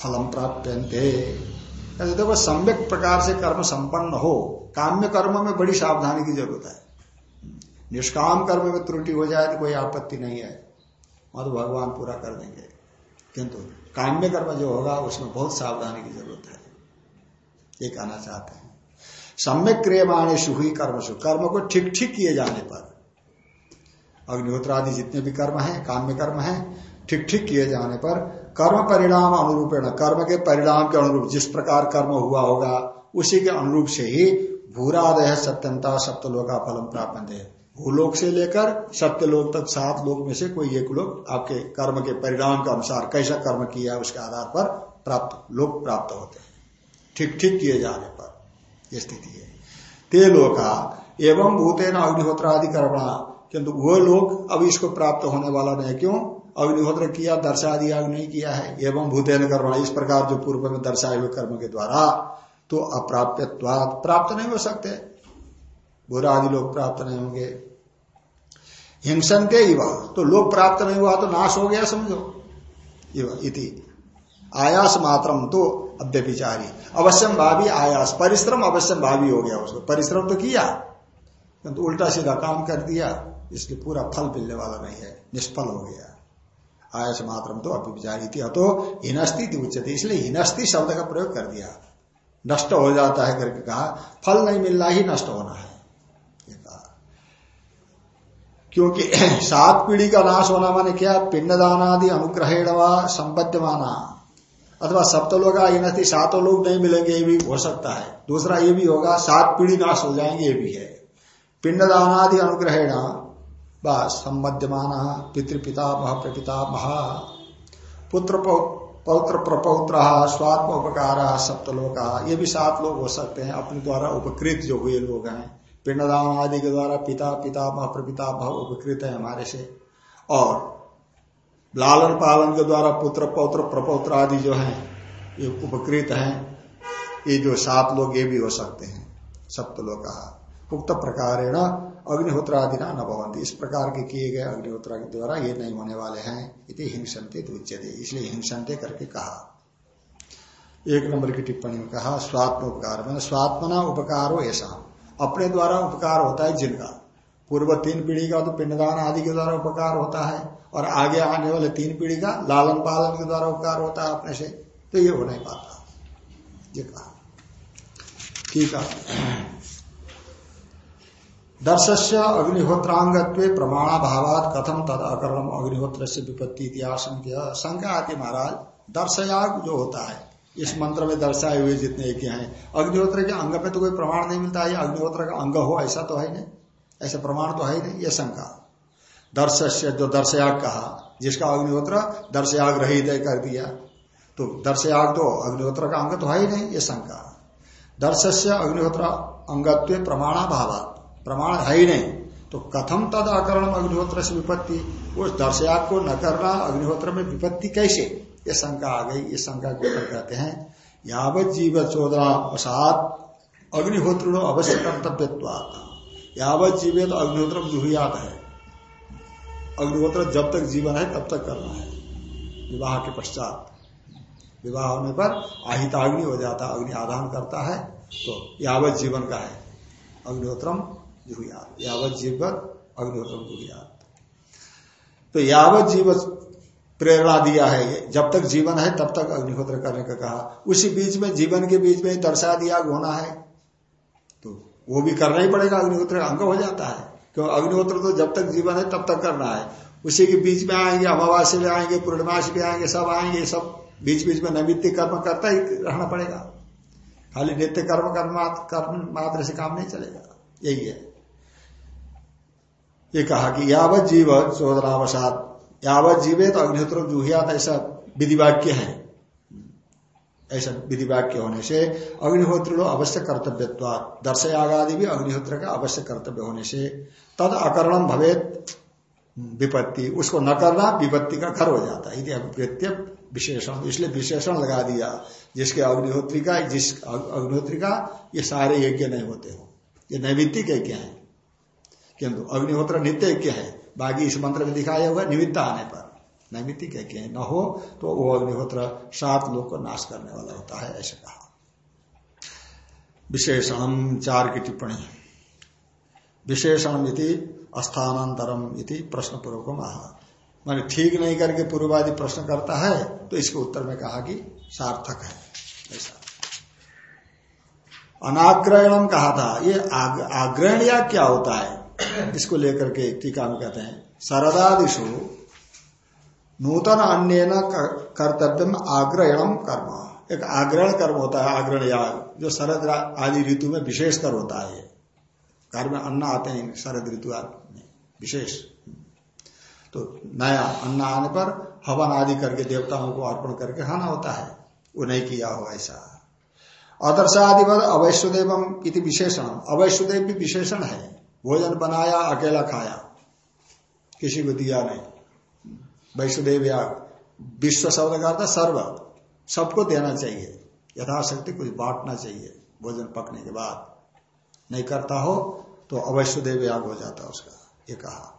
फलम प्राप्त ऐसे देखो सम्यक प्रकार से कर्म संपन्न हो, काम्य कर्म में बड़ी सावधानी की ज़रूरत है। निष्काम कर्म में त्रुटि हो जाए तो कोई आपत्ति नहीं है। वहाँ तो भगवान पूरा कर देंगे। किंतु काम्य कर्म जो होगा, उसमें बहुत सावधानी की ज़रूरत है। ये कहना चाहते हैं। सम्यक क्रियमाणे सुही कर्म सु कर्म को ठीक ठीक किए जाने पर अग्निहोत्र आदि जितने भी कर्म है, काम्य कर्म है, ठीक ठीक किए जाने पर कर्म परिणाम अनुरूपेण, कर्म के परिणाम के अनुरूप जिस प्रकार कर्म हुआ होगा, उसी के अनुरूप से ही भूरादय सत्यंता सप्तलोका फलम प्राप्त है। भूलोक से लेकर सत्यलोक तक सात लोक में से कोई एक लोग आपके कर्म के परिणाम के अनुसार कैसा कर्म किया उसके आधार पर प्राप्त, लोक प्राप्त होते हैं। ठीक ठीक किए जाने पर स्थिति है। ते लोका एवं भूते न अग्निहोत्र आदि कर्मणा किंतु वो लोग अब इसको प्राप्त होने वाला नहीं क्यों? अग्निहोत्र किया दर्शा दिया नहीं किया है। एवं भूतेन कर्म इस प्रकार जो पूर्व में दर्शाए हुए कर्म के द्वारा तो अप्राप्य प्राप्त नहीं हो सकते। बुरा आदि लोग प्राप्त नहीं होंगे। हिंसनते इवा। तो लोग प्राप्त नहीं हुआ तो नाश हो गया, समझो। इति। आयास मात्रम तो अद्य विचारी अवश्यम भावी आयास। परिश्रम अवश्यम भावी हो गया उसको। परिश्रम तो किया। किंतु उल्टा सीधा काम कर दिया। इसलिए पूरा फल मिलने वाला नहीं है, निष्फल हो गया। आयस मात्र तो अभिचारी थी तो हिनस्ती थी उच्चती इसलिए हिनस्ती शब्द का प्रयोग कर दिया। नष्ट हो जाता है करके कहा, फल नहीं मिलना ही नष्ट होना है। क्योंकि सात पीढ़ी का नाश होना माने क्या? पिंडदानादि अनुग्रहेण व संपद्यमाना। अथवा हिनस्ती, सातों लोग नहीं मिलेंगे, ये भी हो सकता है। दूसरा ये भी होगा, सात पीढ़ी नाश हो जाएँगे, ये भी है। पिंडदानादि अनुग्रहेण सम्मद्यमान पितृपिता प्रपिता महा पुत्र पौत्र प्रपौत्र स्वात्म उपकार सप्तलोक। ये भी सात लोग हो सकते हैं, अपने द्वारा उपकृत जो हुए लोग हैं। पिंडदान आदि के द्वारा पिता पिता मह प्रपिता उपकृत है हमारे से। और लालन पालन के द्वारा पुत्र, पौत्र, प्रपौत्र आदि जो है, ये उपकृत हैं। ये जो सात लोग, ये भी हो सकते हैं, सप्तलोक। उक्त प्रकार अग्निहोत्र आदि ना न इस प्रकार के किए गए अग्निहोत्र के द्वारा ये नहीं होने वाले हैं, इति हिंसनते उच्चते इसलिए हिंसनते करके कहा। एक नंबर की टिप्पणी में कहा स्वात्म उपकार मैंने स्वात्मना उपकार हो ऐसा। अपने द्वारा उपकार होता है जिनका। पूर्व तीन पीढ़ी का तो पिंडदान आदि के द्वारा उपकार होता है, और आगे आने वाले तीन पीढ़ी का लालन पालन के द्वारा उपकार होता है अपने से। तो ये हो नहीं पाता। ये कहा। ठीक है। दर्शस्य अग्निहोत्रांगत्व प्रमाणाभावात कथम तद अकर्म अग्निहोत्र से विपत्ति इतिहास शंका आती महाराज दर्शयाग जो होता है। इस मंत्र में दर्शाए हुए जितने एक हैं, अग्निहोत्र के अंग में तो कोई प्रमाण नहीं मिलता है अग्निहोत्र का अंग हो, ऐसा तो है नहीं। ऐसा प्रमाण तो है नहीं, ये शंका। दर्शस्य जो दर्शयाग कहा, जिसका अग्निहोत्र दर्शयाग रहित कर दिया तो दर्शयाग तो अग्निहोत्र का अंग तो है ही नहीं, ये शंका। दर्शस्य अग्निहोत्र अंगत्व प्रमाणा भाव प्रमाण है ही नहीं। तो कथम तद अकरण अग्निहोत्र से विपत्ति। उस दर्शयाग को न करना, अग्निहोत्र में विपत्ति कैसे? ये शंका आ गई। इस शंका के कहते हैं, यावत जीव चौदह अवसात अग्निहोत्र अवश्य कर्तव्य यावत जीवे तो अग्निहोत्र जुहियात है। अग्निहोत्र जब तक जीवन है, तब तक करना है। विवाह के पश्चात। विवाह होने पर आहिताग्नि हो जाता अग्नि आधान करता है तो यावत जीवन का है। अग्निहोत्रम यावत जीवत अग्निहोत्रम जुहुयात तो यावत जीव प्रेरणा दिया है जब तक जीवन है, तब तक अग्निहोत्र करने का कहा। उसी बीच में, जीवन के बीच में दर्शा दिया होना है। तो वो भी करना ही पड़ेगा, अग्निहोत्र अंग हो जाता है। क्यों? अग्निहोत्र तो जब तक जीवन है, तब तक करना है। उसी के बीच में आएँगे, अमावास्य भी आएँगे, पूर्णमास भी आएँगे, सब आएँगे, सब बीच बीच में नैमित्य कर्म करता ही रहना पड़ेगा। खाली नित्य कर्म कर्म मात्र से काम नहीं चलेगा। यही है। ये कहा कि यावत जीव चौधरावसात यावत जीवे तो अग्निहोत्र जूहियात, ऐसा विधिवाक्य है। ऐसा विधि वाक्य होने से अग्निहोत्र अवश्य कर्तव्य दर्शयागादि भी अग्निहोत्र का अवश्य कर्तव्य होने से तद अकरणम भवेत, विपत्ति। उसको न करना, विपत्ति का घर हो जाता है। अभिवृत्य विशेषण। इसलिए विशेषण लगा दिया, जिसके अग्निहोत्री का, जिस अग्निहोत्री का, ये सारे यज्ञ नहीं होते हो। ये नैमित्तिक यज्ञ है। किंतु अग्निहोत्र नित्य यज्ञ है। बाकी इस मंत्र में दिखाया हुआ निमित्त आने पर। नैमित्तिक है कि न हो तो वो अग्निहोत्र सात लोग को नाश करने वाला होता है ऐसे कहा। विशेषणम चार की टिप्पणी। विशेषणम इति अस्थानांतरम इति प्रश्न पूर्वक महा मैंने ठीक नहीं करके पूर्वादि प्रश्न करता है तो इसके उत्तर में कहा कि सार्थक है। ऐसा। अनाग्रहणम कहा था। ये आग, आग्रहण या क्या होता है? इसको लेकर के टीका में कहते हैं सरदादिशु नूतन अन्य कर्तव्य आग्रहणम कर्म। एक आग्रहण कर्म होता है, आग्रहण याग जो शरद आदि ऋतु में विशेष कर होता है घर में अन्न आते हैं, शरद ऋतु में विशेष। तो नया अन्न आने पर हवन आदि करके देवताओं को अर्पण करके खाना होता है। वो नहीं किया हो ऐसा। अदर्शादिवत अवैश्वदेव इति विशेषण अवैश्वदेव भी विशेषण है। भोजन बनाया, अकेला खाया। किसी को दिया नहीं। वैष्णदेव याग विश्व शब्द का अर्थ सर्व। सबको देना चाहिए। यथाशक्ति कुछ बांटना चाहिए भोजन पकने के बाद। नहीं करता हो तो अवैश्वदेव याग हो जाता उसका। ये कहा।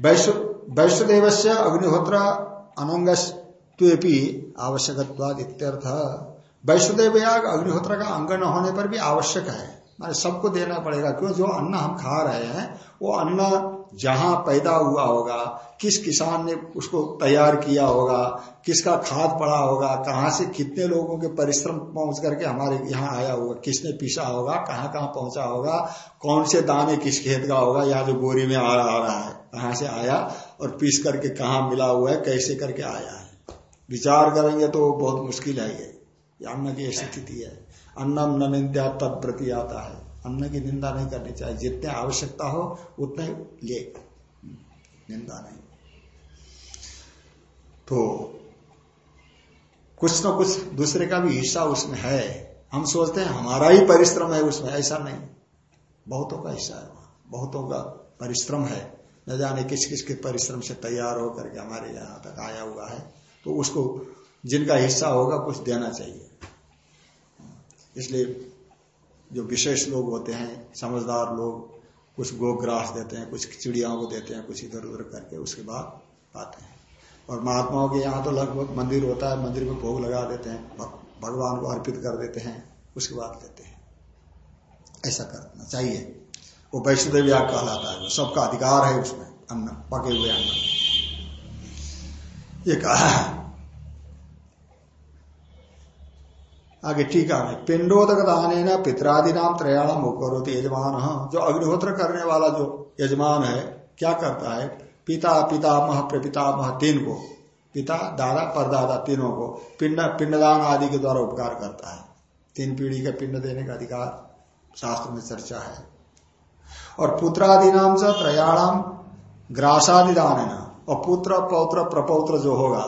वैश्वदेव से अग्निहोत्र अनंग आवश्यक इत्यर्थ वैश्वदेव याग अग्निहोत्र का अंग न होने पर भी आवश्यक है। माने सबको देना पड़ेगा। क्यों? जो अन्न हम खा रहे हैं वो अन्न जहाँ पैदा हुआ होगा किस किसान ने उसको तैयार किया होगा किसका खाद पड़ा होगा कहाँ से कितने लोगों के परिश्रम पहुँच करके हमारे यहाँ आया होगा किसने पीसा होगा कहाँ कहाँ पहुँचा होगा कौन से दाने किस खेत का होगा यहाँ जो बोरी में आ, रहा है कहाँ से आया और पीस करके कहाँ मिला हुआ है कैसे करके आया है। विचार करेंगे तो बहुत मुश्किल है ये। अन्न की स्थिति है। अन्नम न निंदा तत्प्रति आता है। अन्न की निंदा नहीं करनी चाहिए। जितने आवश्यकता हो, उतने ले। निंदा नहीं। तो कुछ ना कुछ दूसरे का भी हिस्सा उसमें है। हम सोचते हैं, हमारा ही परिश्रम है उसमें, ऐसा नहीं। बहुतों का हिस्सा है बहुतों का परिश्रम है। न जाने किस किस के परिश्रम से तैयार होकर के हमारे यहाँ तक आया हुआ है। तो उसको जिनका हिस्सा होगा, कुछ देना चाहिए। इसलिए जो विशेष लोग होते हैं, समझदार लोग, कुछ गोग्रास देते हैं, कुछ चिड़ियाओं को देते हैं, कुछ इधर उधर करके उसके बाद पाते हैं। और महात्माओं के यहाँ तो लगभग मंदिर होता है, मंदिर में भोग लगा देते हैं भगवान को अर्पित कर देते हैं, उसके बाद लेते हैं। ऐसा करना चाहिए। वो वैष्णोदेव याग कहलाता है सबका अधिकार है उसमें अन्न पके हुए अन्न ये कहा आगे टीका में, पिंडोदक दान पितरादि नाम त्रयाणाम उपकरोती यजमान। जो अग्निहोत्र करने वाला जो यजमान है, क्या करता है? पिता पितामह प्रपितामह तीन को। पिता, दादा, परदादा, तीनों को पिंड, पिंडदान आदि के द्वारा उपकार करता है। तीन पीढ़ी का पिंड देने का अधिकार शास्त्र में चर्चा है। और पुत्रादि नाम से त्रयाणाम ग्रासादि दान है ना और पुत्र, पौत्र, प्रपौत्र जो होगा,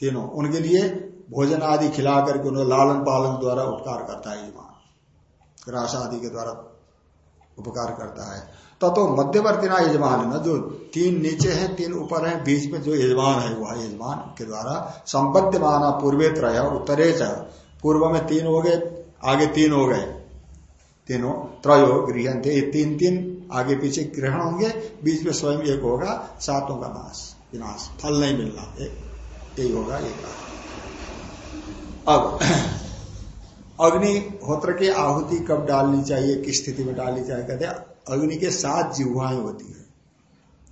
तीनों, उनके लिए भोजन आदि खिला करके उन्हें लालन पालन द्वारा उपकार करता है यजमान ग्रास आदि के द्वारा उपकार करता है। तो मध्यवर्ती ना यजमान है ना, जो तीन नीचे हैं, तीन ऊपर हैं, बीच में जो यजमान है वह यजमान के द्वारा संपत्ति माना पूर्वे त्रय उत्तरे पूर्व में तीन हो गए, आगे तीन हो गए। तीनों त्रयो गृह तीन तीन आगे पीछे ग्रहण होंगे, बीच में स्वयं एक होगा, सातों का नाश, विनाश, फल नहीं मिलना यही होगा, एक अब, अग्निहोत्र की आहुति कब डालनी चाहिए, किस स्थिति में डालनी चाहिए कहते अग्नि के सात जिह्वाएँ होती है।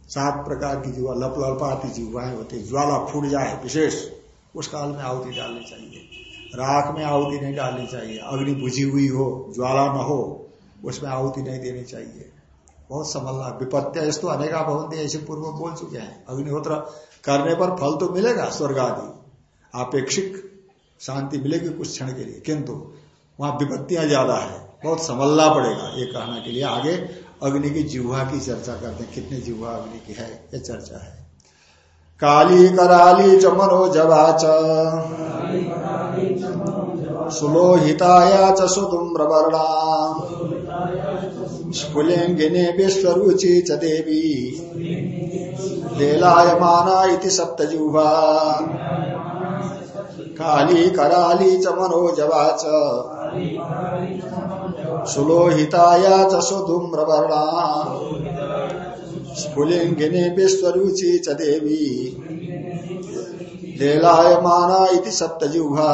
सात प्रकार की जीवा लप लपाती जिह्वाएँ होती है। ज्वाला फूट जाए विशेष, उस काल में आहुति डालनी चाहिए। राख में आहुति नहीं डालनी चाहिए। अग्नि बुझी हुई हो, ज्वाला न हो, उसमें आहुति नहीं देनी चाहिए। बहुत संभलना, विपत्तिया इस तो अनेका भवन ऐसे पूर्व बोल चुके हैं। अग्निहोत्र करने पर फल तो मिलेगा, स्वर्ग आदि। अपेक्षिक शांति मिलेगी कुछ क्षण के लिए। किंतु वहाँ विपत्तियाँ ज़्यादा है। बहुत संभलना पड़ेगा ये कहने के लिए। आगे अग्नि की जिह्वा की चर्चा करते हैं। कितने जिह्वा अग्नि की है? ये चर्चा है। काली कराली च मनोजवा सुलोहिताया च सुधुम्रवर्णा। स्फुलिंगिने विश्वरुचि च देवी। लेलायमाना इति सप्तजिह्वा। काली कराली च मनोजवा च। सुलोहिताया स्फुलिंगिने विश्वरुचि च देवी। लेलायमाना इति सप्तजिह्वा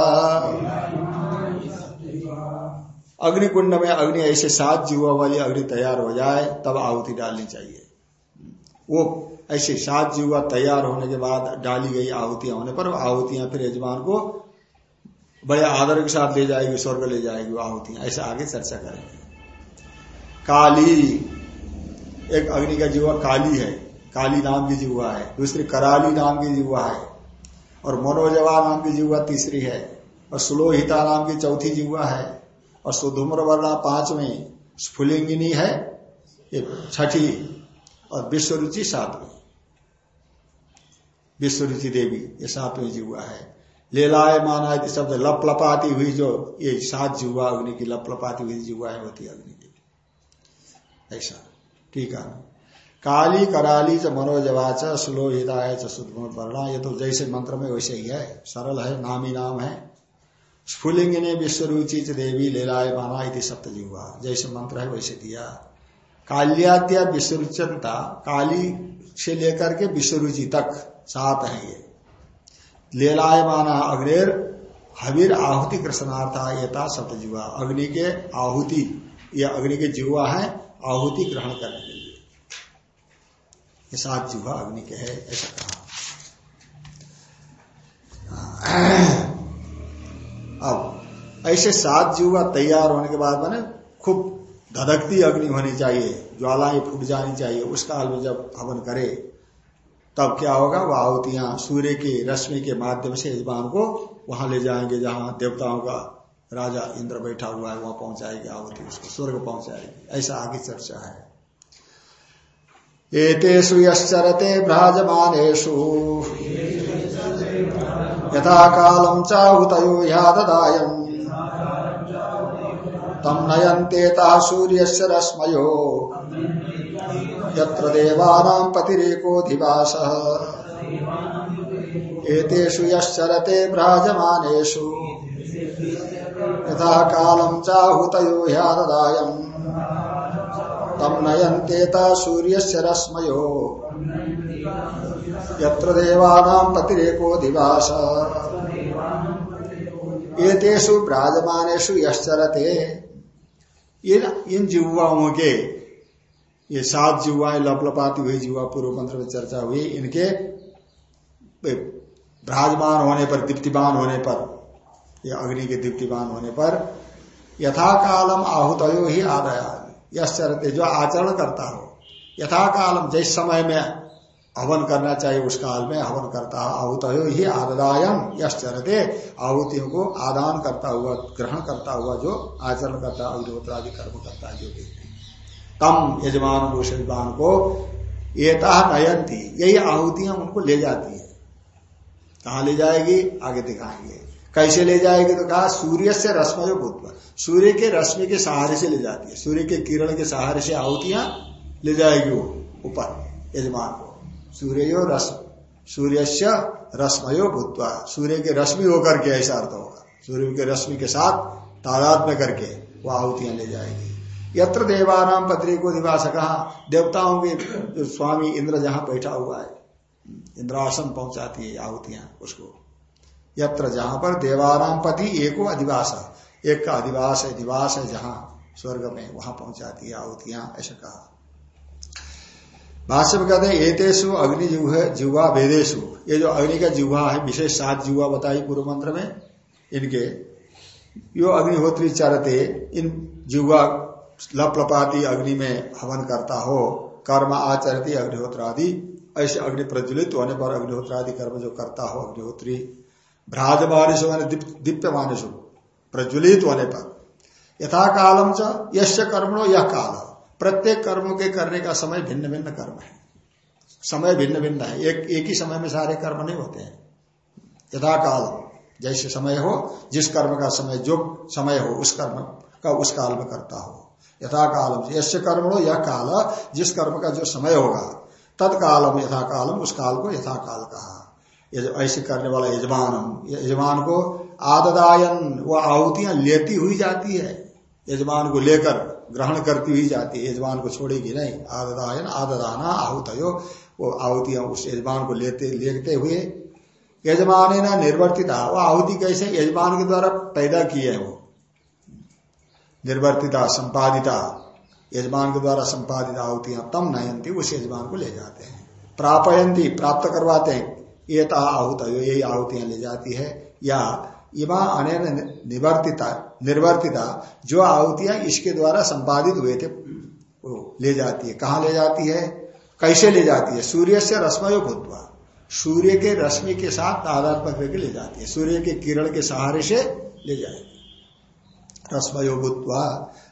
अग्निकुंड में अग्नि ऐसे सात जीवों वाली अग्नि तैयार हो जाए, तब आहुति डालनी चाहिए। वो ऐसे सात जीवा तैयार होने के बाद डाली गई आहुतियाँ होने पर आहुतियाँ फिर यजमान को बड़े आदर के साथ ले जाएगी, स्वर्ग ले जाएगी आहुतियाँ। ऐसे आगे चर्चा करेंगे काली, एक अग्नि का जीवा काली है। काली नाम की जीवा है। दूसरी कराली नाम की जीवा है। और मनोजवा नाम की जीवा तीसरी है। और सुलोहिता नाम की चौथी जीवा है। और सुधुम्र वर्णा पांचवी, स्फुलिंगिनी है। ये छठी और विश्वरुचि सातवीं। विश्वरुचि देवी, ये सातवीं जीवा है। लेलाय माना है शब्द लप लपाती हुई जो ये सात जीवा, अग्नि की लप लपाती हुई जीवाएँ होती अग्नि की ऐसा। ठीक है। काली कराली च मनोजवाच सुलोहिताय च सुदगुण वर्णा। ये तो जैसे मंत्र में वैसे ही है। सरल है, नाम ही नाम है। स्फुलिंग ने विश्वरुचि च देवी लेलाय माना इति सप्तजीवा जैसे मंत्र है वैसे दिया। काल्याद्या विश्वरुचनता काली से लेकर के विश्वरुचि तक। सात है ये। लेलाय माना अग्निर, हवीर आहुति कृष्णार्था येता सप्तजीवा अग्नि के आहुति, ये अग्नि के जीवा है, आहुति ग्रहण करने के लिए। ये सात जीवा अग्नि के है, ऐसा कहा। अब, ऐसे सात जीवा तैयार होने के बाद मैंने खूब धधकती अग्नि होनी चाहिए, ज्वालाएँ फूट जानी चाहिए, उस काल में जब हवन करे तब क्या होगा? वह आहुतियाँ सूर्य की रश्मि के माध्यम से यजमान को वहाँ ले जाएँगे, जहाँ देवताओं का राजा इंद्र बैठा हुआ है, वहाँ पहुंचाएगी आहुति, उसको स्वर्ग पहुंचाएगी। ऐसा आगे चर्चा है। एतेषु यश्चरते भ्राजमानेषु। यथा कालम चाहुतयो ह्याददायम् तम नयनते नयन्ते सूर्यस्य रश्मयो। यत्र देवानां पतिरेकोऽधिवासः एतेषु यश्चरते भ्राजमानेषु यथा कालं चाहुतयो ह्याददायम् तं नयन्तेत सूर्यस्य रश्मयो। यत्र देवानां पतिरेकोऽधिवास एतेषु भ्राजमानेषु यश्चरते। इन इन जीवाओं के ये सात जीवाएँ लपलपाती हुई जीवा पूर्व मंत्र में चर्चा हुई। इनके भ्राजमान होने पर, दीप्तिमान होने पर, ये अग्नि के दीप्तिमान होने पर यथा कालम आहुतयो ही आदया यश्चरते जो आचरण करता हो यथा कालम जिस समय में हवन करना चाहिए, उस काल में हवन करता आहुत ही आदायम यश्चरते आहुतियों को आदान करता हुआ, ग्रहण करता हुआ जो आचरण करता है अग्निहोत्र आदि कर्म करता है, जो व्यक्ति तम यजमान को यजमान को एता नयंती यही आहुतियाँ उनको ले जाती है। कहा ले जाएगी? आगे दिखाएँगे। कैसे ले जाएगी? तो कहा सूर्य से रश्मय भूत सूर्य के रश्मि के सहारे से ले जाती है। सूर्य के किरण के सहारे से आहुतियाँ ले जाएगी वो ऊपर यजमान को। सूर्य रश्म सूर्य से रश्मयो भूतवा। सूर्य के रश्मि होकर के ऐसा अर्थ होगा। सूर्य के रश्मि के साथ तादाद में करके वो आहुतियाँ ले जाएगी। यत्र देवानाम पत्री को निवास कहा देवताओं के जो स्वामी इंद्र जहाँ बैठा हुआ है, इंद्रासन पहुंचाती है आहुतियाँ उसको। यत्र जहाँ पर देवानाम पति एको अधिवास है। एक का अधिवास है दिवास है जहाँ स्वर्ग में, वहाँ पहुंचाती है आहुतियाँ ऐसा कहा। भाष्य में कहते हैं, एतेषु अग्नि जुवा वेदेशु ये जो अग्नि का जुवा है, विशेष सात जुवा बताई पूर्व मंत्र में, इनके। यो अग्निहोत्री चरते, इन जुवा लपलपाती अग्नि में हवन करता हो, कर्म आचरती अग्निहोत्र आदि ऐसे अग्नि प्रज्वलित होने पर अग्निहोत्र आदि कर्म जो करता हो अग्निहोत्री भ्राज मानिश दीप्य मानिश प्रज्वलित होने पर। यथा कालम च यश कर्मणो यह काल। प्रत्येक कर्मों के करने का समय भिन्न भिन्न कर्म है। समय भिन्न भिन्न है। एक एक ही समय में सारे कर्म नहीं होते हैं। यथा काल जैसे समय हो, जिस कर्म का समय जो समय हो, उस कर्म का उस काल में करता हो। यथा कालम यश कर्मणो यह काल, जिस कर्म का जो समय होगा, तत्कालम यथा कालम उस काल को यथा काल कहा ऐसे करने वाला यजमान यजमान को आददायन, वो आहुतियाँ लेती हुई जाती है। यजमान को लेकर, ग्रहण करती हुई जाती है। यजमान को छोड़ेगी नहीं। आददायन, आददाना आहुत वो आहुतियाँ उस यजमान को लेते लेते हुए यजमान निर्वर्तिता। वो आहुति कैसे? यजमान के द्वारा पैदा किए है वो। निर्वर्तिता, संपादिता, यजमान के द्वारा संपादित आहुतियाँ तम नयंती, उस यजमान को ले जाते हैं। प्रापयंती, प्राप्त करवाते हैं। ये आहुत यही आहुतियाँ ले जाती है। या, इमा अन निवर्तिता, निर्वर्तिता, जो आहुतियाँ इसके द्वारा संपादित हुए थे, वो ले जाती है। कहा ले जाती है? कैसे ले जाती है? सूर्य से रश्मयो भूतवा सूर्य के रश्मि के साथ तादात्मक करके ले जाती है। सूर्य के किरण के सहारे से ले जाएगी रश्मयो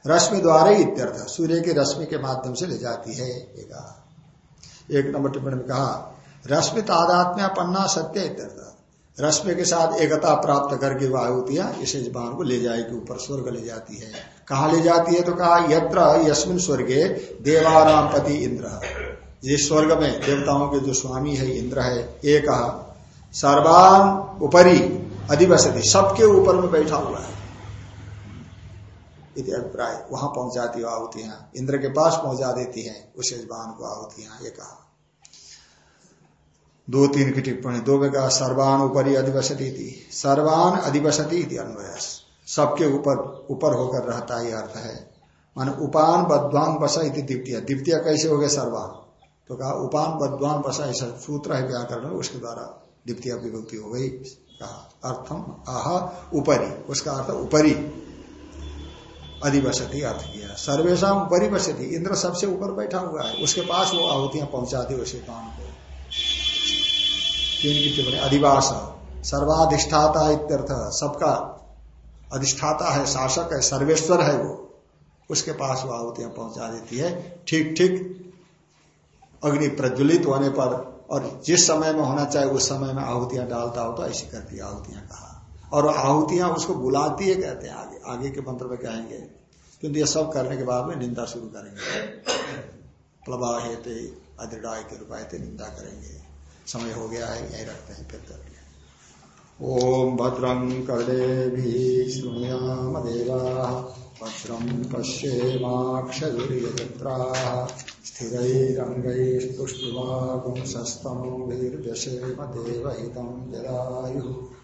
रश्मि द्वारा ही इत्यर्थ, सूर्य की रश्मि के माध्यम से ले जाती है एक नंबर टिप्पणी में कहा रश्मि तादात्म्या पन्ना सत्य इत्यर्थ। रश्मि के साथ एकता प्राप्त करके वायुतियाँ इस यजमान को ले जाएगी, ऊपर स्वर्ग ले जाती है। कहा ले जाती है तो कहा, यत्र यस्मिन स्वर्गे देवाराम पति इंद्र। जिस स्वर्ग में देवताओं के जो स्वामी है, इंद्र है एक सर्वान उपरी अधिवसति, सबके ऊपर में बैठा हुआ है। इति अभिप्राय। वहाँ पहुंचाती हो आहुतियाँ इंद्र के पास पहुँचा देती है, उस यजमान को आहुतियाँ ये कहा। दो तीन की टिप्पणी। दो कहा, सर्वान ऊपरी अधिवसती थी सर्वान अधिवसती थी अन्वय सबके ऊपर ऊपर होकर रहता ही अर्थ है। मान उपान बद्वान बसा इति द्वितीय। द्वितीय कैसे हो गए सर्वान? तो कहा, उपान बद्वान बसा ऐसा सूत्र है व्याकरण, उसके द्वारा द्वितीय विभक्ति हो गई। कहा, अर्थम आह ऊपरी उसका अर्थ ऊपरी अधिवसती अर्थ किया। सर्वेशा ऊपरी इंद्र सबसे ऊपर बैठा हुआ है। उसके पास वो आहुतियाँ पहुंचाती उसे काम को। अधिवास सर्वाधिष्ठाता इत्यर्थ। सबका अधिष्ठाता है, शासक है, सर्वेश्वर है वो। उसके पास वो आहुतियाँ पहुँचा देती है। ठीक ठीक। अग्नि प्रज्वलित होने पर और जिस समय में होना चाहिए, उस समय में आहुतियाँ डालता हो तो ऐसी करती आहुतियाँ कहा। और आहुतियाँ उसको बुलाती है, कहते हैं, आगे आगे के मंत्र में कहेंगे। किंतु ये सब करने के बाद में निंदा शुरू करेंगे। प्लबा हेते अदृढ़ के रूपायते निंदा करेंगे। समय हो गया है, यही रखते हैं, फिर कर लिया ओम भद्रं कर्णे भी श्रृणुयाम देवा, भद्रं पश्येमाक्षरा स्थिरैरङ्गैस्तुष्टुवागुंसस्तनोभिर्व्यसेम देवहितं जरायुः।